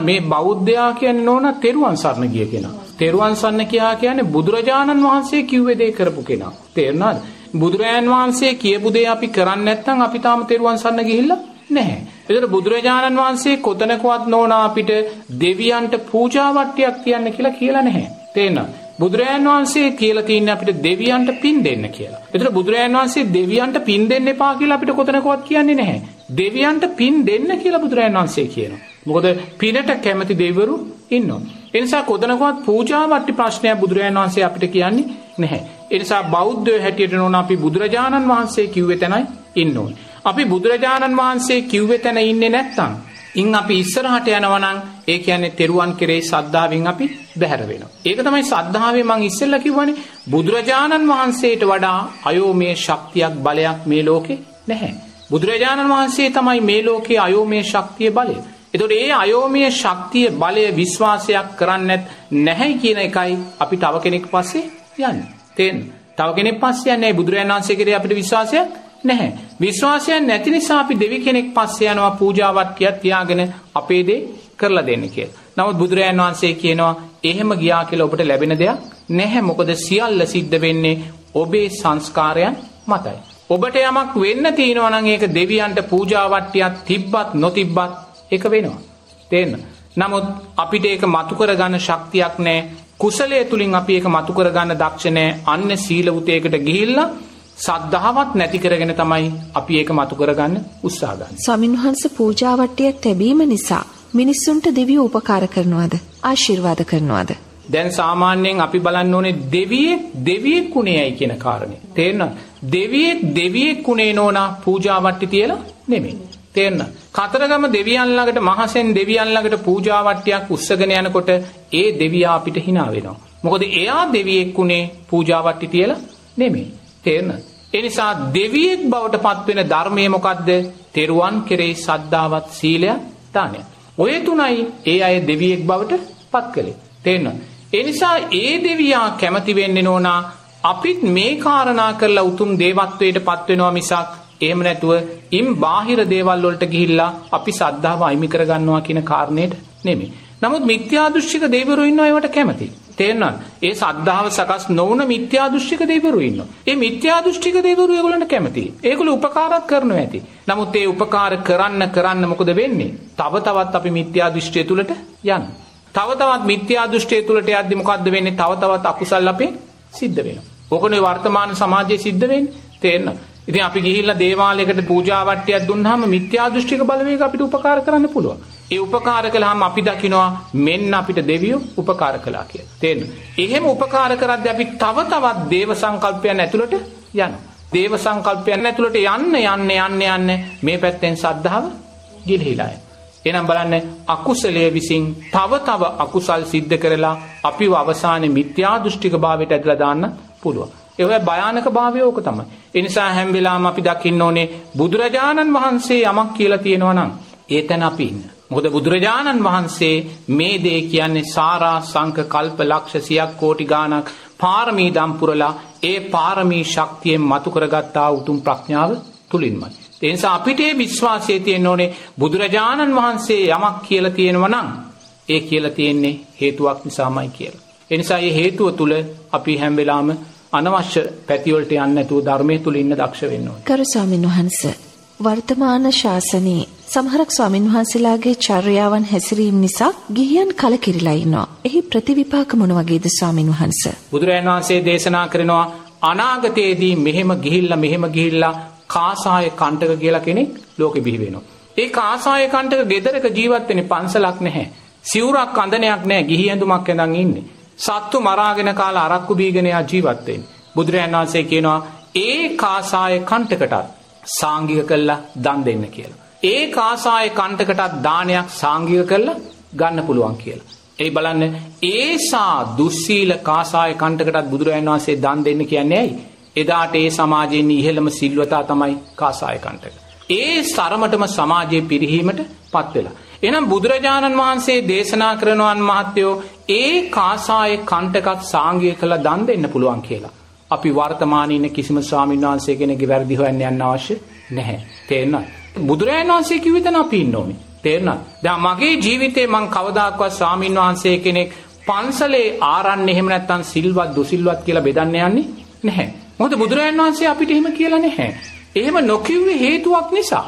මේ බෞද්ධයා කියන්නේ නෝන තෙරුවන් සරණ ගිය කෙනා. තෙරුවන් සරණ කියා කියන්නේ බුදුරජාණන් වහන්සේ කිව්වේ දේ කරපු කෙනා. තේරුණාද? බුදුරජාණන් වහන්සේ කියපු දේ අපි කරන්නේ නැත්නම් අපි තාම තෙරුවන් සරණ ගිහිල්ලා නැහැ. ඒතර බුදුරජාණන් වහන්සේ කොතනකවත් නෝනා අපිට දෙවියන්ට පූජාවට්ටියක් තියන්න කියලා කියලා නැහැ. තේරෙනවද? බුදුරජාන් වහන්සේ කියලා තියන්නේ අපිට දෙවියන්ට පින් දෙන්න කියලා. ඒතර බුදුරජාන් වහන්සේ දෙවියන්ට පින් දෙන්න එපා කියලා අපිට කොතනකවත් කියන්නේ නැහැ. දෙවියන්ට පින් දෙන්න කියලා බුදුරජාන් වහන්සේ කියනවා. මොකද පිනට කැමති දෙවිවරු ඉන්නවා. ඒ නිසා කොතනකවත් පූජාවට්ටි ප්‍රශ්නයක් බුදුරජාන් වහන්සේ අපිට කියන්නේ නැහැ. ඒ නිසා බෞද්ධයෝ හැටියට නෝන අපි බුදුරජාණන් වහන්සේ කිව්වේ තැනයි ඉන්න ඕනේ. අපි බුදුරජාණන් වහන්සේ කිව්වේ තැන ඉන්නේ නැත්නම් ඉන් අපි ඉස්සරහට යනවා නම් ඒ කියන්නේ තෙරුවන් කෙරෙහි සද්ධාවෙන් අපි බැහැර වෙනවා. ඒක තමයි සද්ධාවේ මම ඉස්සෙල්ලා කිව්වනේ බුදුරජාණන් වහන්සේට වඩා අයෝමය ශක්තියක් බලයක් මේ ලෝකේ නැහැ. බුදුරජාණන් වහන්සේ තමයි මේ ලෝකේ අයෝමය ශක්තිය බලය. එතකොට ඒ අයෝමය ශක්තිය බලය විශ්වාසයක් කරන්නත් නැහැ කියන එකයි අපි තව කෙනෙක් පස්සේ යන්නේ. තේන්න. තව කෙනෙක් පස්සේ යන්නේ බුදුරජාණන් වහන්සේ කෙරේ අපිට විශ්වාසයක් නැහැ. විශ්වාසයක් නැති නිසා අපි දෙවි කෙනෙක් පස්සේ යනවා පූජාවට්ටියක් තියාගෙන අපේ දේ කරලා දෙන්න කියලා. නමුත් බුදුරජාන් වහන්සේ කියනවා එහෙම ගියා කියලා ඔබට ලැබෙන දෙයක් නැහැ. මොකද සියල්ල සිද්ධ වෙන්නේ ඔබේ සංස්කාරයන් මතයි. ඔබට යමක් වෙන්න තියෙනවා නම් ඒක දෙවියන්ට පූජාවට්ටියක් තිබ්බත් නොතිබ්බත් ඒක වෙනවා. තේන්න. නමුත් අපිට ඒක මතු කරගන්න ශක්තියක් නැහැ. කුසලයේ තුලින් අපි ඒක මතු කරගන්න දක්ෂ නැහැ. අන්න සීල උතේකට ගිහිල්ලා සද්ධාවත් නැති කරගෙන තමයි අපි ඒක මතු කරගන්න උත්සාහ ගන්න. ස්වාමින්වහන්සේ පූජාවට්ටියක් ලැබීම නිසා මිනිස්සුන්ට දෙවියෝ උපකාර කරනවද? ආශිර්වාද කරනවද? දැන් සාමාන්‍යයෙන් අපි බලන්න ඕනේ දෙවියෙක් දෙවියෙක් උණේයි කියන කාරණේ. තේරෙනවද? දෙවියෙක් දෙවියෙක් උණේ නෝනා පූජාවට්ටි තියලා නෙමෙයි. තේරෙනවද? කතරගම දෙවියන් ළඟට මහසෙන් දෙවියන් ළඟට පූජාවට්ටියක් උස්සගෙන යනකොට ඒ දෙවියා අපිට hina වෙනවා. මොකද එයා දෙවියෙක් උනේ පූජාවට්ටි තියලා නෙමෙයි. තේරෙනවද? ඒ නිසා දෙවියෙක් බවට පත්වෙන ධර්මය මොකද්ද? තෙරුවන් කෙරෙහි සද්ධාවත් සීලය දානය. ඔය තුනයි ඒ අය දෙවියෙක් බවට පත් කළේ. තේරෙනවද? ඒ නිසා ඒ දෙවියා කැමති වෙන්නේ නෝනා අපිත් මේ කාරණා කරලා උතුම් දේවත්වයට පත් වෙනවා මිසක් එහෙම නැතුව ඉම් බාහිර දේවල් වලට ගිහිල්ලා අපි සද්ධාව අයිමි කරගන්නවා කියන කාරණේට නෙමෙයි. නමුත් මිත්‍යා දෘෂ්ටික දෙවිවරු ඉන්නවා ඒවට කැමති. තේරෙනවද? ඒ සද්ධාව සකස් නොවුන මිත්‍යා දෘෂ්ටික දෙවිවරු ඉන්නවා. ඒ මිත්‍යා දෘෂ්ටික දෙවිවරු ඒගොල්ලන්ට කැමතියි. ඒගොල්ලෝ උපකාරත් කරනවා ඇති. නමුත් ඒ උපකාර කරන්න කරන්න මොකද වෙන්නේ? තව තවත් අපි මිත්‍යා දෘෂ්ටිය තුලට යනවා. තව තවත් මිත්‍යා දෘෂ්ටිය තුලට යද්දි මොකද්ද වෙන්නේ? තව තවත් අකුසල් අපේ සිද්ධ වෙනවා. ඕකනේ වර්තමාන සමාජයේ සිද්ධ වෙන්නේ. තේරෙනවද? ඉතින් අපි ගිහිල්ලා දේවාලයකට පූජා වට්ටියක් දුන්නාම මිත්‍යා දෘෂ්ටික බලවේග අපිට උපකාර කරන්න පුළුවන්. ඒ උපකාර කළාම අපි දකිනවා මෙන්න අපිට දෙවියෝ උපකාර කළා කියලා. තේරෙනවද? එහෙම උපකාර කරද්දී අපි තව තවත් දේව සංකල්පයන් ඇතුළට යනවා. දේව සංකල්පයන් ඇතුළට යන්න යන්න යන්න යන්න මේ පැත්තෙන් සද්ධාව ගිලිහිලා යනවා. එහෙනම් බලන්න අකුසලයේ විසින් තව තව අකුසල් සිද්ධ කරලා අපිව අවසානයේ මිත්‍යා දෘෂ්ටික භාවයට ඇදලා දාන්න පුළුවන්. ඒ වගේ භයානක භාවය ඕක තමයි. ඒ නිසා හැම වෙලාවම අපි දකින්න ඕනේ බුදුරජාණන් වහන්සේ යමක් කියලා තියෙනවා නම් ඒතන අපි ඉන්න. මොකද බුදුරජාණන් වහන්සේ මේ දේ කියන්නේ සාරා සංක කල්ප ලක්ෂ සියක් කෝටි ගාණක් පාරමී දම් පුරලා ඒ පාරමී ශක්තියෙන් මතු කරගත්තා උතුම් ප්‍රඥාව තුලින්මයි. ඒ නිසා අපිට මේ විශ්වාසය තියෙන්න ඕනේ බුදුරජාණන් වහන්සේ යමක් කියලා තියෙනවා නම් ඒ කියලා තියෙන්නේ හේතුවක් නිසාමයි කියලා. ඒ නිසා මේ හේතුව තුල අපි හැම වෙලාවෙම අනවශ්‍ය පැතිවලට යන්නේ නැතුව ධර්මයේ තුල ඉන්න දක්ෂ වෙන්න ඕනේ. කරු ස්වාමීන් වහන්සේ වර්තමාන ශාසනයේ සමහරක් ස්වාමින් වහන්සේලාගේ චර්යාවන් හැසිරීම නිසා ගිහියන් කලකිරිලා ඉන්නවා. එහි ප්‍රතිවිපාක මොන වගේද ස්වාමින් වහන්සේ? බුදුරජාණන් වහන්සේ දේශනා කරනවා අනාගතයේදී මෙහෙම ගිහිල්ලා මෙහෙම ගිහිල්ලා කාසාය කණ්ඩක කියලා කෙනෙක් ලෝකෙ බිහි වෙනවා. ඒ කාසාය කණ්ඩක ගෙදරක ජීවත් වෙන්නේ පන්සලක් නැහැ. සිවුරක් අඳනයක් නැහැ. ගිහි ඇඳුමක් ඇඳන් ඉන්නේ. සත්තු මරාගෙන කාලා අරක්කු බීගෙන යා ජීවත් වෙන්නේ. බුදුරජාණන් වහන්සේ කියනවා ඒ කාසාය කණ්ඩකටත් සාංගික කළා දන් දෙන්න කියලා. ඒ කාසාය කණ්ඩකටත් දානයක් සාංගික කළා ගන්න පුළුවන් කියලා. ඒ බලන්න ඒසා දුස්සීල කාසාය කණ්ඩකටත් බුදුරජාණන් වහන්සේ දන් දෙන්න කියන්නේ ඇයි? එදාට ඒ සමාජයෙන් ඉහළම සිල්වතා තමයි කාසාය කණ්ඩක. ඒ සරමටම සමාජයේ පිරිහීමට පත් වෙලා. එහෙනම් බුදුරජාණන් වහන්සේ දේශනා කරනවන් මහත්යෝ ඒ කාසාය කණ්ඩකත් සාංගික කළා දන් දෙන්න පුළුවන් කියලා. අපි වර්තමානයේ ඉන්න කිසිම ස්වාමීන් වහන්සේ කෙනෙක්ගේ වැරදි හොයන්න යන්න අවශ්‍ය නැහැ. තේරෙනවද? බුදුරජාණන් වහන්සේ කිව්ව තැන අපි ඉන්න ඕනේ. තේරෙනවද? දැන් මගේ ජීවිතේ මං කවදාක්වත් ස්වාමීන් වහන්සේ කෙනෙක් පන්සලේ ආරන්නේ එහෙම නැත්නම් සිල්වත් දුසිල්වත් කියලා බෙදන්න යන්නේ නැහැ. මොකද බුදුරජාණන් වහන්සේ අපිට එහෙම කියලා නැහැ. එහෙම නොකියුවේ හේතුවක් නිසා.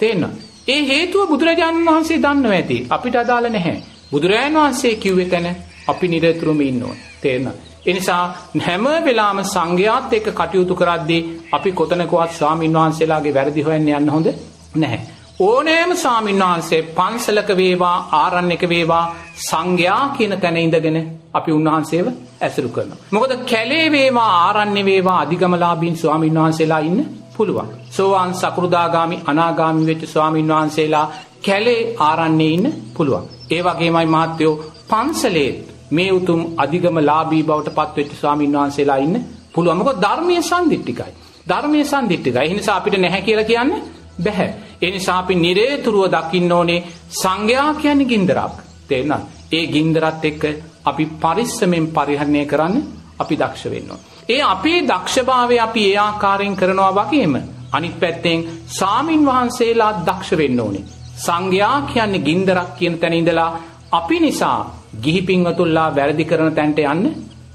තේරෙනවද? ඒ හේතුව බුදුරජාණන් වහන්සේ දන්නවා ඇති. අපිට අදාළ නැහැ. බුදුරජාණන් වහන්සේ කිව්වේ තැන අපි නිරතුරුවම ඉන්න ඕනේ. තේරෙනවද? ඒ නිසා හැම වෙලාවම සංඝයාත් එක්ක කටයුතු කරද්දී අපි කොතනකවත් ස්වාමින් වහන්සේලාගේ වැරදි හොයන්න යන්න හොඳ නැහැ. ඕනෑම ස්වාමීන් වහන්සේ පන්සලක වේවා ආරණ්‍යක වේවා සංඝයා කියන තැන ඉඳගෙන අපි උන්වහන්සේව ඇසුරු කරනවා. මොකද කැලේ වේවා ආරණ්‍ය වේවා අධිගමලාභීන් ස්වාමීන් වහන්සේලා ඉන්න පුළුවන්. සෝවාන් සකෘදාගාමි අනාගාමි වෙච්ච ස්වාමීන් වහන්සේලා කැලේ ආරණ්‍යයේ ඉන්න පුළුවන්. ඒ වගේමයි මාත්‍යෝ පන්සලේ මේ උතුම් අධිගමලාභී බවට පත්වෙච්ච ස්වාමීන් වහන්සේලා ඉන්න පුළුවන්. මොකද ධර්මයේ සම්දිට්ඨිකයි. ධර්මයේ සම්දිට්ඨිකයි. ඒ නිසා අපිට නැහැ කියලා කියන්නේ බැහැ. ඒ නිසා අපි නිරේතුරුව දකින්න ඕනේ සංඝයා කියන්නේ ගින්දරක්. තේරෙනවද? ඒ ගින්දරත් එක්ක අපි පරිස්සමෙන් පරිහරණය කරන්න අපි දක්ෂ වෙන්න ඒ අපේ දක්ෂභාවය අපි ඒ ආකාරයෙන් කරනවා වගේම අනිත් පැත්තෙන් සාමින් වහන්සේලා දක්ෂ වෙන්න ඕනේ. සංඝයා කියන්නේ ගින්දරක් කියන තැන ඉඳලා අපි නිසා ගිහි පින්වතුන්ලා වැරදි කරන තැනට යන්න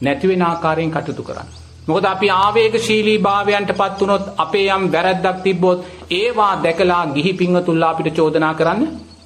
නැති වෙන ආකාරයෙන් කටයුතු කරන්න. මොකද අපි ආවේගශීලී භාවයන්ටපත් වුණොත් අපේ යම් වැරැද්දක් තිබ්බොත් ඒවා දැකලා ගිහි පින්වතුන්ලා අපිට චෝදනා කරන්න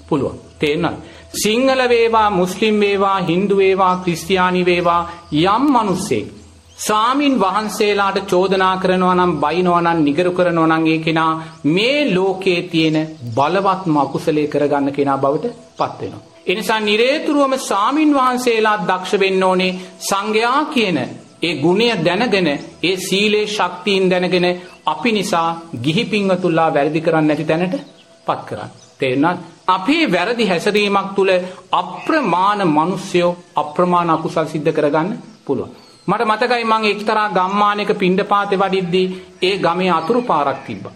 පුළුවන්. තේරෙනවද? සිංහල වේවා, මුස්ලිම් වේවා, හින්දු වේවා, ක්‍රිස්තියානි වේවා යම් මිනිස්සෙක් සාමින් වහන්සේලාට චෝදනා කරනවා නම් බයිනවා නම් නිගරු කරනවා නම් ඒ කෙනා මේ ලෝකයේ තියෙන බලවත්ම අකුසලයේ කරගන්න කෙනා බවට පත් වෙනවා. ඒ නිසා නිරේතුරුවම සාමින් වහන්සේලා දක්ෂ වෙන්න ඕනේ සංඝයා කියන ඒ ගුණය දැනගෙන ඒ සීලේ ශක්තියින් දැනගෙන අපි නිසා ගිහි පින්වතුන්ලා වැරදි කරන්නේ නැති තැනට පත් කරන්න. තේරුණාද? අපේ වැරදි හැසිරීමක් තුළ අප්‍රමාණ මිනිස්සයෝ අප්‍රමාණ අකුසල් සිද්ධ කරගන්න පුළුවන්. මට මතකයි මම එක්තරා ගම්මානයක පිණ්ඩපාතේ වඩිද්දී ඒ ගමේ අතුරු පාරක් තිබ්බා.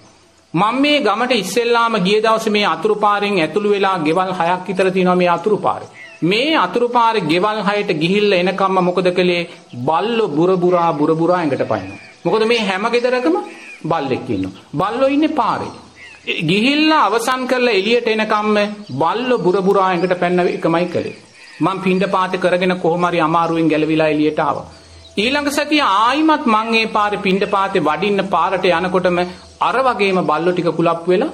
මම මේ ගමට ඉස්සෙල්ලාම ගිය දවසේ මේ අතුරු පාරෙන් ඇතුළු වෙලා ගෙවල් හයක් විතර තියෙනවා මේ අතුරු පාරේ. මේ අතුරුපාර ගෙවල් හයට ගිහිල්ලා එනකම්ම මොකද කළේ බල්ලෝ බුරබුරා බුරබුරා ඇඟට පයින්නවා. මොකද මේ හැම ගෙදරකම බල්ලෙක් ඉන්නවා. බල්ලෝ ඉන්නේ පාරේ. ගිහිල්ලා අවසන් කරලා එළියට එනකම්ම බල්ලෝ බුරබුරා ඇඟට පැන්න එකමයි කළේ. මං පින්ඩ පාත කරගෙන කොහොම හරි අමාරුවෙන් ගැලවිලා එළියට ආවා. ඊළඟ සතිය ආයිමත් මං ඒ පාරේ පින්ඩ පාතේ වඩින්න පාරට යනකොටම අර වගේම බල්ලෝ ටික කුලප්පු වෙලා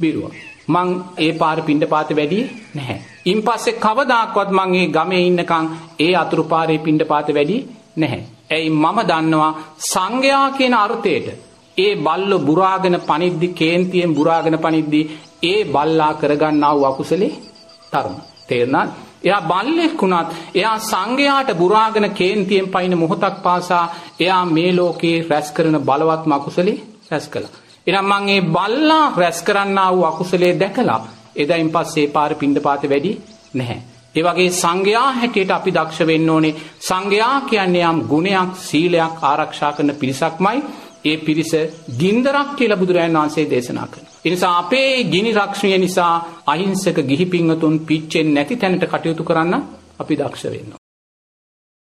බිරුවා. මං ඒ පාර පින්ඩ පාත වැඩි නැහැ. ඉන් පස්සේ කවදාක්වත් මං ඒ ගමේ ඉන්නකං ඒ අතුරු පාරේ පින්ඩ පාත වැඩි නැහැ. ඇයි මම දන්නවා සංඝයා කියන අර්ථයට ඒ බල්ලෝ බුරාගෙන පනිද්දි කේන්තියෙන් බුරාගෙන පනිද්දි ඒ බල්ලා කරගන්නා වූ අකුසලේ තරම. තේරුණාද? එයා බල්ලෙක් වුණත් එයා සංඝයාට බුරාගෙන කේන්තියෙන් පයින් මොහොතක් පාසා එයා මේ ලෝකේ රැස් කරන බලවත් අකුසලේ රැස් කළා. එහෙනම් මං මේ බල්ලා රැස් කරන්නා වූ අකුසලේ දැකලා එදායින් පස්සේ පාර පිණ්ඩපාතේ වැඩි නැහැ. ඒ වගේ සංඝයා හැටියට අපි දක්ෂ වෙන්න ඕනේ. සංඝයා කියන්නේ යම් ගුණයක්, සීලයක් ආරක්ෂා කරන පිරිසක්මයි. ඒ පිරිස ගින්දරක් කියලා බුදුරජාණන් වහන්සේ දේශනා කරනවා. ඒ නිසා අපේ ගිනි රක්ෂණය නිසා අහිංසක ගිහි පින්වතුන් පිච්චෙන්නේ නැති තැනට කටයුතු කරන්න අපි දක්ෂ වෙන්න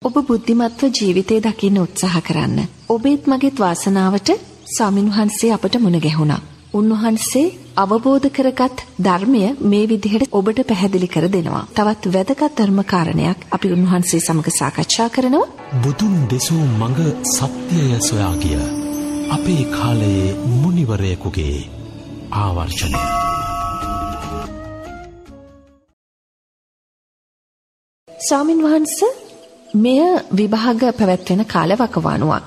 ඔබ බුද්ධිමත්ව ජීවිතේ දකින්න උත්සාහ කරන්න. ඔබේත් මගේත් වාසනාවට ස්වාමින්වහන්සේ අපට මුණ ගැහුණා. උන්වහන්සේ අවබෝධ කරගත් ධර්මය මේ විදිහට ඔබට පැහැදිලි කර දෙනවා. තවත් වැදගත් ධර්ම කාරණයක් අපි උන්වහන්සේ සමග සාකච්ඡා කරනවා. බුදුන් දෙසූ මඟ සත්‍යය සොයා ගිය අපේ කාලයේ මුනිවරයෙකුගේ ආවර්ෂණය. ස්වාමින් වහන්ස මෙය විභාග පැවැත්වෙන කාලවකවානුවක්.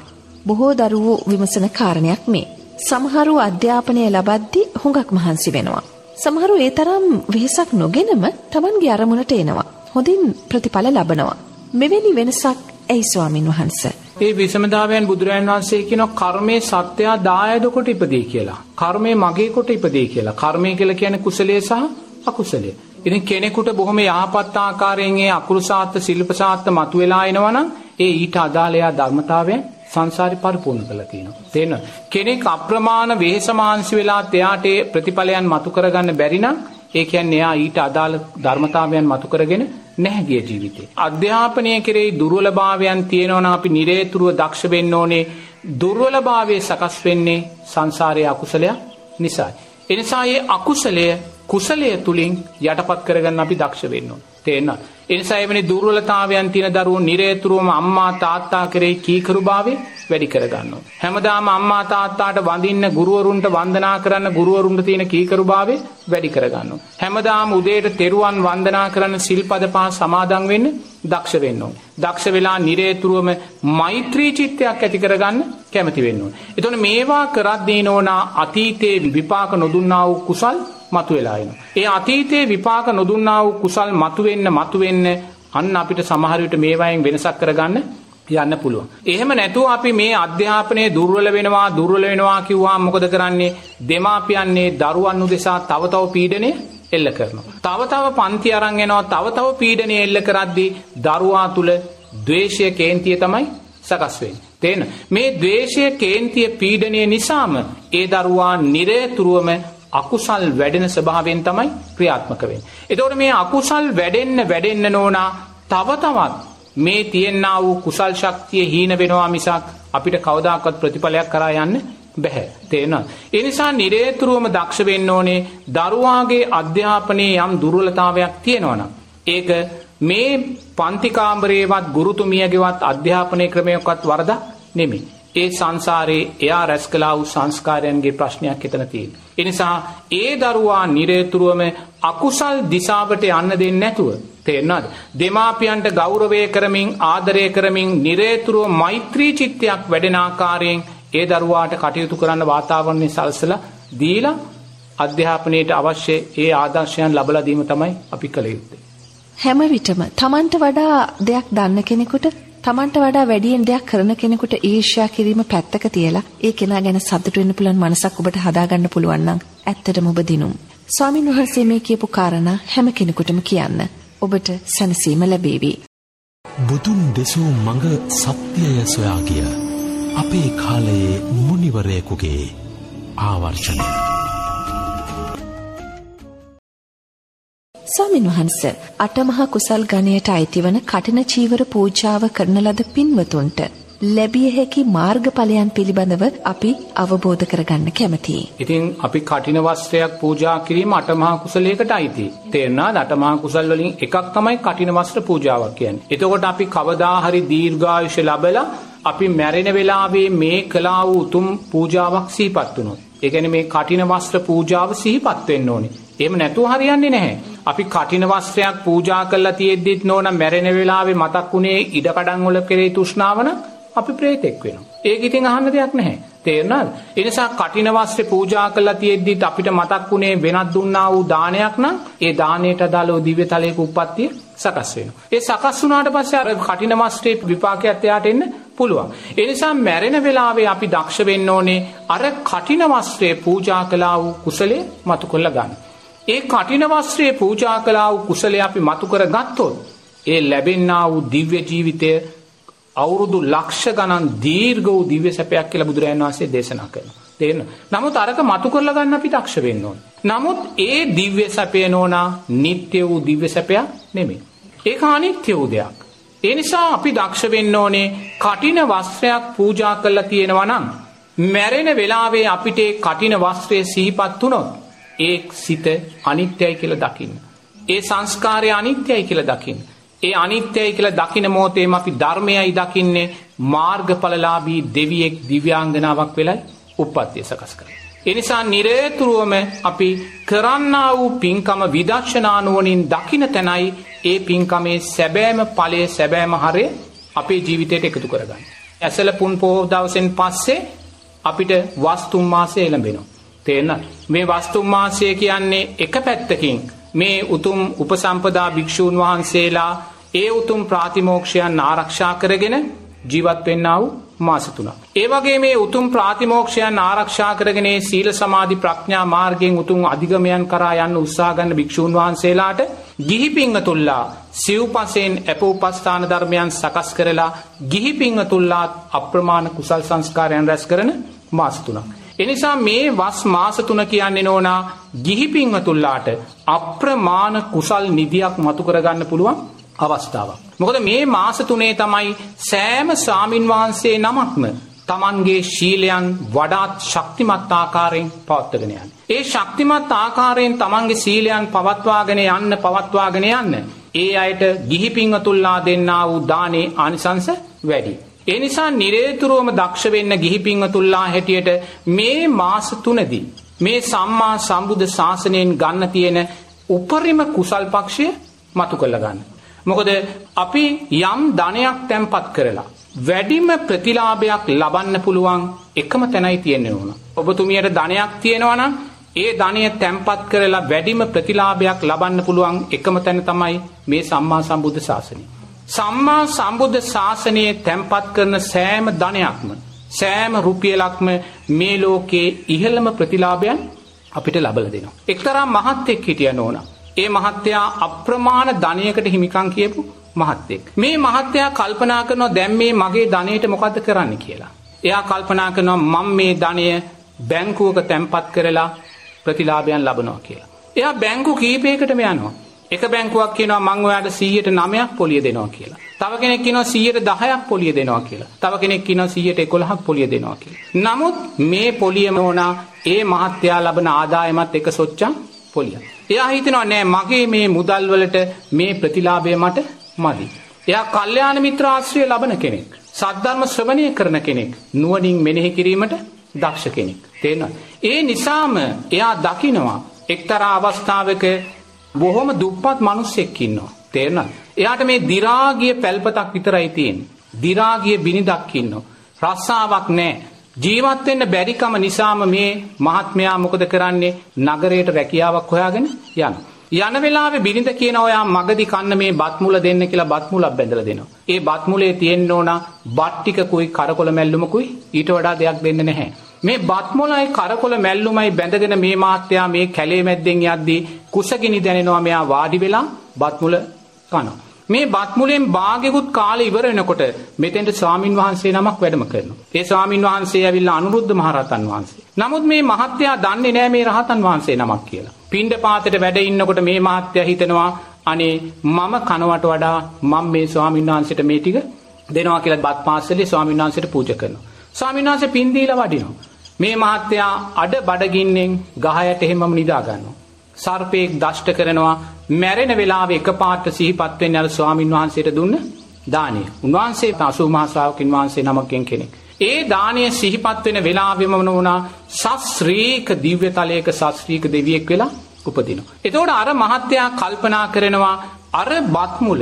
බොහෝ දරුවෝ විමසන කාරණයක් මේ. සමහරු අධ්‍යාපනය ලබද්දි හුඟක් මහන්සි වෙනවා. සමහරු ඒ තරම් වෙහෙසක් නොගෙනම තමන්ගේ අරමුණට එනවා. හොඳින් ප්‍රතිඵල ලබනවා. මෙවැනි වෙනසක් ඇයි ස්වාමින් වහන්සේ ඒ විසමදාවයන් බුදුරජාන් වහන්සේ කියනවා කර්මයේ සත්‍යය දායද කොට ඉපදී කියලා. කර්මය මගේ කොට ඉපදී කියලා. කර්මය කියලා කියන්නේ කුසලයේ සහ අකුසලයේ. ඉතින් කෙනෙකුට බොහොම යහපත් ආකාරයෙන් ඒ අකුරු සාත්ත ශිල්ප සාත්ත මතුවලා එනවනම් ඒ ඊට අදාළ යා ධර්මතාවයන් සංසාරේ පරිපූර්ණ කරලා තියෙනවා. තේරෙනවද? කෙනෙක් අප්‍රමාණ වෙහෙස මහන්සි වෙලා එයාට ප්‍රතිඵලයන් මතු කරගන්න බැරි නම් ඒ කියන්නේ එයා ඊට අදාළ ධර්මතාවයන් මතු කරගෙන නැහැ ගිය ජීවිතේ. අධ්‍යාපනය කෙරෙහි දුර්වලභාවයන් තියෙනවා නම් අපි නිරේතුරුව දක්ෂ වෙන්න ඕනේ. දුර්වලභාවයේ සකස් වෙන්නේ සංසාරයේ අකුසලයක් නිසායි. එනිසා මේ අකුසලය කුසලය තුලින් යටපත් කරගන්න අපි දක්ෂ වෙන්න ඕනේ. තේරෙනවද? එනිසා එවැනි දුර්වලතාවයන් තියෙන දරුවෝ නිරේතුරුවම අම්මා තාත්තා කෙරෙහි කීකරුභාවය වැඩි කරගන්නවා. හැමදාම අම්මා තාත්තාට වඳින්න ගුරුවරුන්ට වන්දනා කරන්න ගුරුවරුන්ට තියෙන කීකරුභාවය වැඩි කරගන්නවා. හැමදාම උදේට තෙරුවන් වන්දනා කරන්න සිල්පද පහ සමාදන් වෙන්න දක්ෂ වෙන්න ඕනේ. දක්ෂ වෙලා නිරේතුරුවම මෛත්‍රී චිත්තයක් ඇති කරගන්න කැමති වෙන්න ඕනේ. එතකොට මේවා කරද්දී නෝනා අතීතේ විපාක නොදුන්නා වූ කුසල් මතුවෙලා එනවා. ඒ අතීතයේ විපාක නොදුන්නා වූ කුසල් මතුවෙන්න මතුවෙන්න අන්න අපිට සමහර විට මේවායින් වෙනසක් කරගන්න යන්න පුළුවන්. එහෙම නැතුව අපි මේ අධ්‍යාපනයේ දුර්වල වෙනවා දුර්වල වෙනවා කිව්වම මොකද කරන්නේ? දෙමාපියන්නේ දරුවන් උදෙසා තව තව පීඩනය එල්ල කරනවා. තව තව පන්ති අරන් එනවා තව තව පීඩනය එල්ල කරද්දී දරුවා තුල ද්වේෂය කේන්තිය තමයි සකස් වෙන්නේ. තේන මේ ද්වේෂය කේන්තිය පීඩනය නිසාම ඒ දරුවා නිරේතුරුවම අකුසල් වැඩෙන ස්වභාවයෙන් තමයි ක්‍රියාත්මක වෙන්නේ. එතකොට මේ අකුසල් වැඩෙන්න වැඩෙන්න නෝනා තව තවත් මේ තියෙනා වූ කුසල් ශක්තිය හීන වෙනවා මිසක් අපිට කවදාකවත් ප්‍රතිඵලයක් කරා යන්න බැහැ. තේරෙනවද? ඒ නිසා නිරේතුරුවම දක්ෂ වෙන්න ඕනේ දරුවාගේ අධ්‍යාපනයේ යම් දුර්වලතාවයක් තියෙනවා ඒක මේ පන්ති කාමරේවත් ගුරුතුමියගේවත් අධ්‍යාපනය ක්‍රමයකවත් වරදක් නෙමෙයි. ඒ සංසාරේ එයා රැස් කළා වූ සංස්කාරයන්ගේ ප්‍රශ්නයක් එතන තියෙනවා. ඒ නිසා ඒ දරුවා නිරේතුරුවම අකුසල් දිශාවට යන්න දෙන්නේ නැතුව තේරෙනවද? දෙමාපියන්ට ගෞරවය කරමින් ආදරය කරමින් නිරේතුරුව මෛත්‍රී චිත්තයක් වැඩෙන ආකාරයෙන් ඒ දරුවාට කටයුතු කරන්න වාතාවරණය සලසලා දීලා අධ්‍යාපනයට අවශ්‍ය ඒ ආදර්ශයන් ලබලා දීම තමයි අපි කළ යුත්තේ. හැම විටම Tamanට වඩා දෙයක් දන්න කෙනෙකුට Tamanට වඩා වැඩියෙන් දෙයක් කරන කෙනෙකුට ඊර්ෂ්‍යා කිරීම පැත්තක තියලා ඒ කෙනා ගැන සතුටු වෙන්න පුළුවන් මනසක් ඔබට හදාගන්න පුළුවන් නම් ඇත්තටම ඔබ දිනුම්. ස්වාමින් වහන්සේ මේ කියපු කාරණා හැම කෙනෙකුටම කියන්න. ඔබට සැනසීම ලැබේවි. බුදුන් දෙසූ මඟ සත්‍යය සොයා ගිය අපේ කාලයේ මුනිවරයෙකුගේ ආවර්ෂණය. ස්වාමින් වහන්ස අටමහා කුසල් ගණයට අයිතිවන කටින චීවර පූජාව කරන ලද පින්වතුන්ට ලැබිය හැකි මාර්ගඵලයන් පිළිබඳව අපි අවබෝධ කරගන්න කැමතියි. ඉතින් අපි කටින වස්ත්‍රයක් පූජා කිරීම අටමහා කුසලයකට අයිති. තේරෙනවද? අටමහා කුසල් වලින් එකක් තමයි කටින වස්ත්‍ර පූජාවක් කියන්නේ. එතකොට අපි කවදා හරි දීර්ඝායුෂ ලැබලා අපි මැරෙන වෙලාවේ මේ කළා වූ උතුම් පූජාවක් සිහිපත් වුණොත්. ඒ කියන්නේ මේ කටින වස්ත්‍ර පූජාව සිහිපත් වෙන්න ඕනේ. එහෙම නැතුව හරියන්නේ නැහැ. අපි කටින වස්ත්‍රයක් පූජා කළා තියෙද්දිත් නෝන මැරෙන වෙලාවේ මතක් වුණේ ඉඩකඩම් වල කෙරේ තෘෂ්ණාව නම් අපි ප්‍රේතෙක් වෙනවා. ඒක ඉතින් අහන්න දෙයක් නැහැ. තේරුණාද? ඒ නිසා කටින වස්ත්‍රේ පූජා කළා තියෙද්දිත් අපිට මතක් වුණේ වෙනත් දුන්නා වූ දානයක් නම් ඒ දාණයට අදාළව දිව්‍ය තලයක උප්පත්තිය සකස් වෙනවා. ඒ සකස් වුණාට පස්සේ අර කටින වස්ත්‍රේ විපාකයක් එයාට එන්න පුළුවන්. ඒ නිසා මැරෙන වෙලාවේ අපි දක්ෂ වෙන්න ඕනේ අර කටින වස්ත්‍රේ පූජා කළා වූ කුසලයේ මතු කරලා ගන්න. ඒ කටින වස්ත්‍රයේ පූජා කළා වූ කුසලයේ අපි මතු කර ගත්තොත් ඒ ලැබෙන්නා වූ දිව්‍ය ජීවිතය අවුරුදු ලක්ෂ ගණන් දීර්ඝ වූ දිව්‍ය සැපයක් කියලා බුදුරජාණන් වහන්සේ දේශනා කරනවා. තේරෙනවද? නමුත් අරක මතු කරලා ගන්න අපි දක්ෂ වෙන්න ඕනේ. නමුත් ඒ දිව්‍ය සැපය නෝනා නিত্য වූ දිව්‍ය සැපයක් නෙමෙයි. ඒක අනිත්‍ය වූ දෙයක්. ඒ නිසා අපි දක්ෂ වෙන්න ඕනේ කටින වස්ත්‍රයක් පූජා කරලා තියෙනවා නම් මැරෙන වෙලාවේ අපිට කටින වස්ත්‍රය සිහිපත් වුණොත් ඒ සිත අනිත්‍යයි කියලා දකින්න. ඒ සංස්කාරය අනිත්‍යයි කියලා දකින්න. ඒ අනිත්‍යයි කියලා දකින මොහොතේම අපි ධර්මයයි දකින්නේ මාර්ගඵලලාභී දෙවියෙක් දිව්‍යාංගනාවක් වෙලයි උප්පත්තිය සකස් කරන්නේ. ඒ නිසා නිරේතුරුවම අපි කරන්නා වූ පින්කම විදර්ශනා නුවණින් දකින තැනයි ඒ පින්කමේ සැබෑම ඵලය සැබෑම හරය අපේ ජීවිතයට එකතු කරගන්න. ඇසල පුන් පොහොව දවසෙන් පස්සේ අපිට වස්තුම් මාසය එළඹෙනවා. තේරෙනවද? මේ වස්තුම් මාසය කියන්නේ එක පැත්තකින් මේ උතුම් උපසම්පදා භික්ෂූන් වහන්සේලා ඒ උතුම් ප්‍රාතිමෝක්ෂයන් ආරක්ෂා කරගෙන ජීවත් වෙන්නා වූ මාස තුනක්. ඒ වගේ මේ උතුම් ප්‍රාතිමෝක්ෂයන් ආරක්ෂා කරගෙන සීල සමාධි ප්‍රඥා මාර්ගයෙන් උතුම් අධිගමයන් කරා යන්න උත්සාහ ගන්න භික්ෂූන් වහන්සේලාට ගිහි පිංගතුල්ලා සිව්පසෙන් අපෝපස්ථාන ධර්මයන් සකස් කරලා ගිහි පිංගතුල්ලා අප්‍රමාණ කුසල් සංස්කාරයන් රැස් කරන මාස තුනක්. එනිසා මේ වස් මාස තුන කියන්නේ නෝනා ගිහි පිංවතුල්ලාට අප්‍රමාණ කුසල් නිදියක් මතු කරගන්න පුළුවන් අවස්ථාවක්. මොකද මේ මාස තුනේ තමයි සෑම ස්වාමින් වහන්සේ නමක්ම තමන්ගේ ශීලයන් වඩාත් ශක්තිමත් ආකාරයෙන් පවත්වගෙන යන්න. ඒ ශක්තිමත් ආකාරයෙන් තමන්ගේ සීලයන් පවත්වාගෙන යන්න පවත්වාගෙන යන්න. ඒ අයට ගිහි පිංවතුල්ලා දෙන්නා වූ දානේ ආනිසංස වැඩි. ඒ නිසා නිරේතුරුවම දක්ෂ වෙන්න ගිහි පිංවතුල්ලා හැටියට මේ මාස තුනදී මේ සම්මා සම්බුද්ධ ශාසනයෙන් ගන්න තියෙන උපරිම කුසල් පක්ෂය මතු කරලා ගන්න. මොකද අපි යම් ධනයක් තැන්පත් කරලා වැඩිම ප්‍රතිලාභයක් ලබන්න පුළුවන් එකම තැනයි තියෙන්නේ ඕන. ඔබතුමියට ධනයක් තියෙනවා නම් ඒ ධනය තැන්පත් කරලා වැඩිම ප්‍රතිලාභයක් ලබන්න පුළුවන් එකම තැන තමයි මේ සම්මා සම්බුද්ධ ශාසනය. සම්මා සම්බුද්ධ ශාසනයේ තැන්පත් කරන සෑම ධනයක්ම සෑම රුපියලක්ම මේ ලෝකයේ ඉහළම ප්‍රතිලාභයන් අපිට ලබල දෙනවා. එක්තරා මහත්තෙක් හිටිය නෝන. ඒ මහත්තයා අප්‍රමාණ ධනයකට හිමිකං කියපු මහත්තෙක්. මේ මහත්තයා කල්පනා කරනවා දැම් මේ මගේ ධනයට මොකද කරන්න කියලා. එයා කල්පනා කරනවා මං මේ ධනය බැංකුවක තැන්පත් කරලා ප්‍රතිලාභයන් ලබනවා කියලා. එයා බැංකු කීපයකටම යනවා. එක බැංකුවක් කියනවා මං ඔයාට 100ට 9ක් පොලිය දෙනවා කියලා. තව කෙනෙක් කියනවා 100ට 10ක් පොලිය දෙනවා කියලා. තව කෙනෙක් කියනවා 100ට 11ක් පොලිය දෙනවා කියලා. නමුත් මේ පොලිය මොනා ඒ මහත්යා ලබන ආදායමත් එක සොච්චම් පොලිය. එයා හිතනවා නෑ මගේ මේ මුදල් වලට මේ ප්‍රතිලාභය මට මදි. එයා කල්යාණ මිත්‍ර ආශ්‍රය ලබන කෙනෙක්. සද්ධර්ම ශ්‍රවණය කරන කෙනෙක්. නුවණින් මෙනෙහි කිරීමට දක්ෂ කෙනෙක්. තේරෙනවද? ඒ නිසාම එයා දකිනවා එක්තරා අවස්ථාවක බොහොම දුප්පත් මිනිස්සෙක් ඉන්නවා. තේරෙනවද? එයාට මේ දිරාගිය පැල්පතක් විතරයි තියෙන්නේ. දිරාගිය බිනිදක් ඉන්නවා. රස්සාවක් නැහැ. ජීවත් වෙන්න බැරිකම නිසාම මේ මහත්මයා මොකද කරන්නේ? නගරයට රැකියාවක් හොයාගෙන යනවා. යන වෙලාවේ බිරිඳ කියන ඔයා මගදි කන්න මේ බත් මුල දෙන්න කියලා බත් මුලක් බැඳලා දෙනවා. ඒ බත් මුලේ තියෙන්න ඕන බත් ටිකකුයි කරකොල මැල්ලුමකුයි ඊට වඩා දෙයක් දෙන්නේ නැහැ. මේ බත්මොලයි කරකොල මැල්ලුමයි බැඳගෙන මේ මාත්‍යා මේ කැලේ මැද්දෙන් යද්දී කුසගිනි දැනෙනවා මෙයා වාඩි වෙලා බත්මුල කනවා. මේ බත්මුලෙන් භාගෙකුත් කාලේ ඉවර වෙනකොට මෙතෙන්ට ස්වාමින් වහන්සේ නමක් වැඩම කරනවා. ඒ ස්වාමින් වහන්සේ ඇවිල්ලා අනුරුද්ධ මහරහතන් වහන්සේ. නමුත් මේ මහත්තයා දන්නේ නැහැ මේ රහතන් වහන්සේ නමක් කියලා. පින්ඩ පාතේට වැඩ ඉන්නකොට මේ මහත්තයා හිතනවා අනේ මම කනවට වඩා මම මේ ස්වාමින් වහන්සේට මේ ටික දෙනවා කියලා බත් පාසලේ ස්වාමින් වහන්සේට පූජා කරනවා. ස්වාමීන් වහන්සේ පින් දීලා වඩිනවා. මේ මහත්තයා අඩ බඩගින්නෙන් ගහයට එහෙමම නිදා ගන්නවා. සර්පයෙක් දෂ්ට කරනවා මැරෙන වෙලාවේ එකපාරට සිහිපත් වෙන්නේ අර ස්වාමින් වහන්සේට දුන්න දානය. උන්වහන්සේ 80 මහා ශ්‍රාවකින් වහන්සේ නමකින් කෙනෙක්. ඒ දානය සිහිපත් වෙන වෙලාවෙම වුණා සස්ත්‍රීක දිව්‍ය තලයක සස්ත්‍රීක දෙවියෙක් වෙලා උපදිනවා. එතකොට අර මහත්තයා කල්පනා කරනවා අර බත් මුල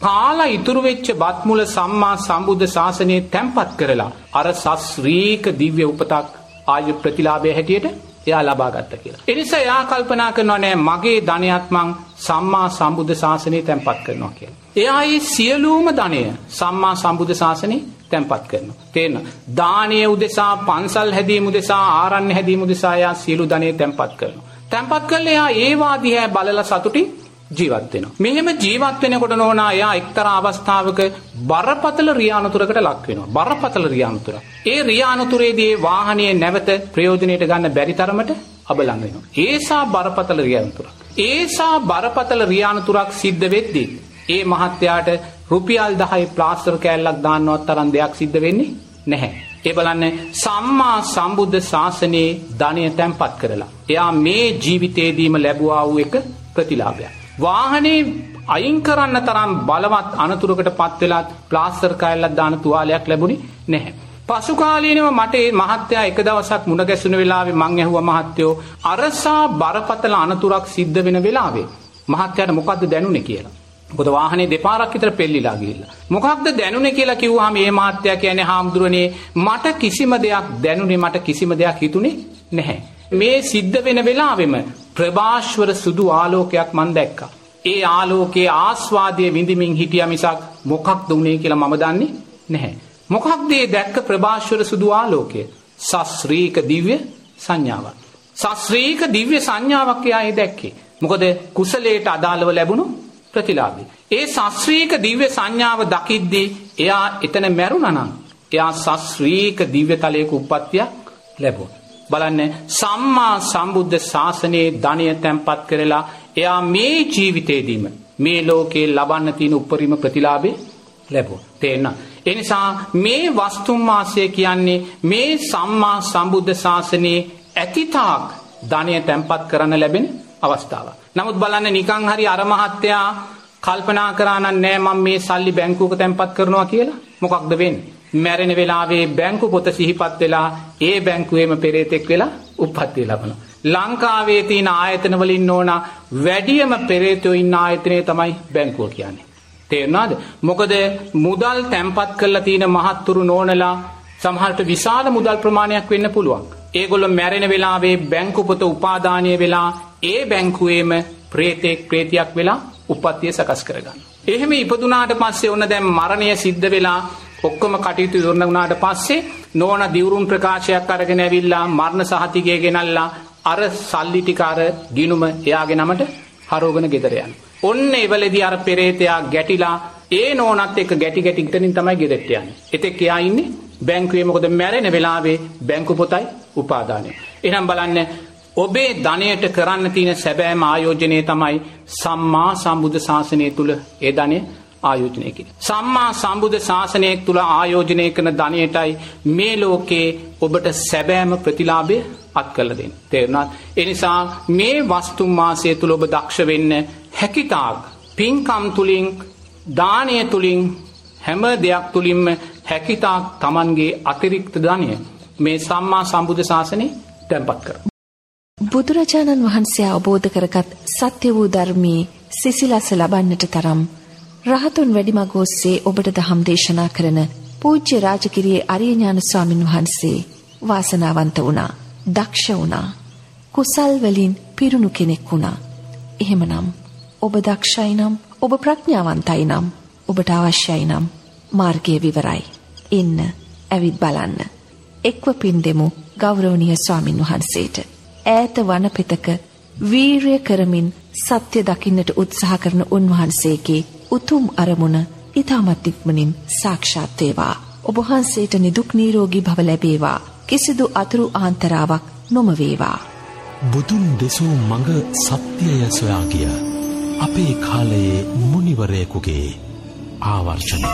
කාලා ඉතුරු වෙච්ච බත් මුල සම්මා සම්බුද්ධ ශාසනයේ තැන්පත් කරලා අර සස්ත්‍රීක දිව්‍ය උපතක් ආයු ප්‍රතිලාභය හැටියට එයා ලබා ගත්ත කියලා. එනිසා එයා කල්පනා කරනවා නෑ මගේ ධනයත් මං සම්මා සම්බුද්ධ ශාසනයේ තැන්පත් කරනවා කියලා. එයා ඒ සියලුම ධනය සම්මා සම්බුද්ධ ශාසනයේ තැන්පත් කරනවා. තේරෙන. දානීය උදෙසා පන්සල් හැදීම උදෙසා ආරණ්‍ය හැදීම උදෙසා එයා සියලු ධනෙ තැන්පත් කරනවා. තැන්පත් කළා එයා ඒවා දිහා බලලා සතුටින් ජීවත් වෙනවා. මෙහෙම ජීවත් වෙනකොට නෝනා එයා එක්තරා අවස්ථාවක බරපතල රියානතුරකට ලක් වෙනවා. බරපතල රියානතුර. ඒ රියානතුරේදී වාහනයේ නැවත ප්‍රයෝජනෙට ගන්න බැරි තරමට අබලන් වෙනවා. ඒසා බරපතල රියානතුරක්. ඒසා බරපතල රියානතුරක් සිද්ධ වෙද්දී ඒ මහත්තයාට රුපියල් 10 ප්ලාස්ටර් කෑල්ලක් දාන්නවත් තරම් දෙයක් සිද්ධ වෙන්නේ නැහැ. ඒ බලන්න සම්මා සම්බුද්ධ ශාසනයේ ධනය තැන්පත් කරලා. එයා මේ ජීවිතේදීම ලැබුවා වූ එක ප්‍රතිලාභයක්. වාහනේ අයින් කරන්න තරම් බලවත් අනතුරකට පත් වෙලා ප්ලාස්ටර් කෑල්ලක් දාන තුවාලයක් ලැබුණේ නැහැ. පසු කාලීනව මට මේ මහත්තයා එක දවසක් මුණ ගැසුණ වෙලාවේ මං ඇහුවා මහත්තයෝ අරසා බරපතල අනතුරක් සිද්ධ වෙන වෙලාවේ මහත්තයාට මොකද්ද දැනුනේ කියලා. මොකද වාහනේ දෙපාරක් විතර පෙල්ලිලා ගිහිල්ලා. මොකක්ද දැනුනේ කියලා කිව්වහම මේ මහත්තයා කියන්නේ හාමුදුරනේ මට කිසිම දෙයක් දැනුනේ මට කිසිම දෙයක් හිතුනේ නැහැ. මේ සිද්ධ වෙන වෙලාවෙම ප්‍රභාස්වර සුදු ආලෝකයක් මන් දැක්කා. ඒ ආලෝකයේ ආස්වාදයේ විඳිමින් හිටියා මිසක් මොකක්ද උනේ කියලා මම දන්නේ නැහැ. මොකක්ද ඒ දැක්ක ප්‍රභාස්වර සුදු ආලෝකය? සස්ත්‍රීක දිව්‍ය සංඥාවක්. සස්ත්‍රීක දිව්‍ය සංඥාවක් එයා ඒ දැක්කේ. මොකද කුසලයට අදාළව ලැබුණු ප්‍රතිලාභය. ඒ සස්ත්‍රීක දිව්‍ය සංඥාව දකිද්දී එයා එතන මැරුණා නම් එයා සස්ත්‍රීක දිව්‍ය තලයක උප්පත්තියක් ලැබුවා. බලන්න සම්මා සම්බුද්ධ ශාසනයේ ධනය තැන්පත් කරලා එයා මේ ජීවිතේදීම මේ ලෝකේ ලබන්න තියෙන උපරිම ප්‍රතිලාභේ ලැබුවා. තේන්න. ඒ නිසා මේ වස්තුම් මාසය කියන්නේ මේ සම්මා සම්බුද්ධ ශාසනයේ ඇතිතාක් ධනය තැන්පත් කරන්න ලැබෙන අවස්ථාවක්. නමුත් බලන්න නිකං හරි අර මහත්තයා කල්පනා කරා නම් නෑ මම මේ සල්ලි බැංකුවක තැන්පත් කරනවා කියලා මොකක්ද වෙන්නේ? මැරෙන වෙලාවේ බැංකු පොත සිහිපත් වෙලා ඒ බැංකුවේම පෙරේතෙක් වෙලා උප්පත්තිය ලබනවා. ලංකාවේ තියෙන ආයතන වලින් ඕන වැඩියම පෙරේතයෝ ඉන්න ආයතනය තමයි බැංකුව කියන්නේ. තේරුණාද? මොකද මුදල් තැන්පත් කරලා තියෙන මහත්තුරු නෝනලා සමහරට විශාල මුදල් ප්‍රමාණයක් වෙන්න පුළුවන්. ඒගොල්ලෝ මැරෙන වෙලාවේ බැංකු පොත උපාදානය වෙලා ඒ බැංකුවේම ප්‍රේතෙක් ප්‍රේතියක් වෙලා උපත්තිය සකස් කරගන්න. එහෙම ඉපදුනාට පස්සේ ඔන්න දැන් මරණය සිද්ධ වෙලා ඔක්කොම කටයුතු ඉවරන වුණාට පස්සේ නෝන දිවුරුම් ප්‍රකාශයක් අරගෙන ඇවිල්ලා මරණ සහතිකය ගෙනල්ලා අර සල්ලි ටික අර ගිනුම එයාගේ නමට හරවගෙන ගෙදර යනවා. ඔන්න එවලෙදී අර පෙරේතයා ගැටිලා ඒ නෝනත් එක්ක ගැටි ගැටි ඉතනින් තමයි ගෙදරට යන්නේ. එතෙක් එයා ඉන්නේ බැංකුවේ මොකද මැරෙන වෙලාවේ බැංකු පොතයි උපාදානය. එහෙනම් බලන්න ඔබේ ධනයට කරන්න තියෙන සැබෑම ආයෝජනය තමයි සම්මා සම්බුද්ධ ශාසනය තුල ඒ ධනය ආයෝජනය කිරීම. සම්මා සම්බුද්ධ ශාසනය තුල ආයෝජනය කරන ධනයටයි මේ ලෝකේ ඔබට සැබෑම ප්‍රතිලාභය අත් කරලා දෙන්නේ. තේරුණාද? ඒ නිසා මේ වස්තු මාසය තුල ඔබ දක්ෂ වෙන්න හැකිතාක් පින්කම් තුලින් දානය තුලින් හැම දෙයක් තුලින්ම හැකිතාක් Tamanගේ අතිරික්ත ධනය මේ සම්මා සම්බුද්ධ ශාසනය තැන්පත් කරනවා. බුදුරජාණන් වහන්සේ අවබෝධ කරගත් සත්‍ය වූ ධර්මයේ සිසිලස ලබන්නට තරම් රහතුන් වැඩිමග ඔස්සේ ඔබට දහම් දේශනා කරන පූජ්‍ය රාජකිරියේ අරියඥාන ස්වාමින් වහන්සේ වාසනාවන්ත වුණා. දක්ෂ වුණා. කුසල් වලින් පිරුණු කෙනෙක් වුණා. එහෙමනම් ඔබ දක්ෂයි නම් ඔබ ප්‍රඥාවන්තයි නම් ඔබට අවශ්‍යයි නම් මාර්ගය විවරයි. එන්න ඇවිත් බලන්න. එක්ව පින් දෙමු ගෞරවනීය ස්වාමින් වහන්සේට. ඈත වනපෙතක වීරය කරමින් සත්‍ය දකින්නට උත්සාහ කරන උන්වහන්සේගේ උතුම් අරමුණ ඊ타මත් ඉක්මනින් සාක්ෂාත් වේවා. ඔබ වහන්සේට නිදුක් නිරෝගී භව ලැබේවා. කිසිදු අතුරු ආන්තරාවක් නොම වේවා. බුදුන් දෙසූ මඟ සත්‍යය සොයා ගිය අපේ කාලයේ මුනිවරයෙකුගේ ආවර්ෂණය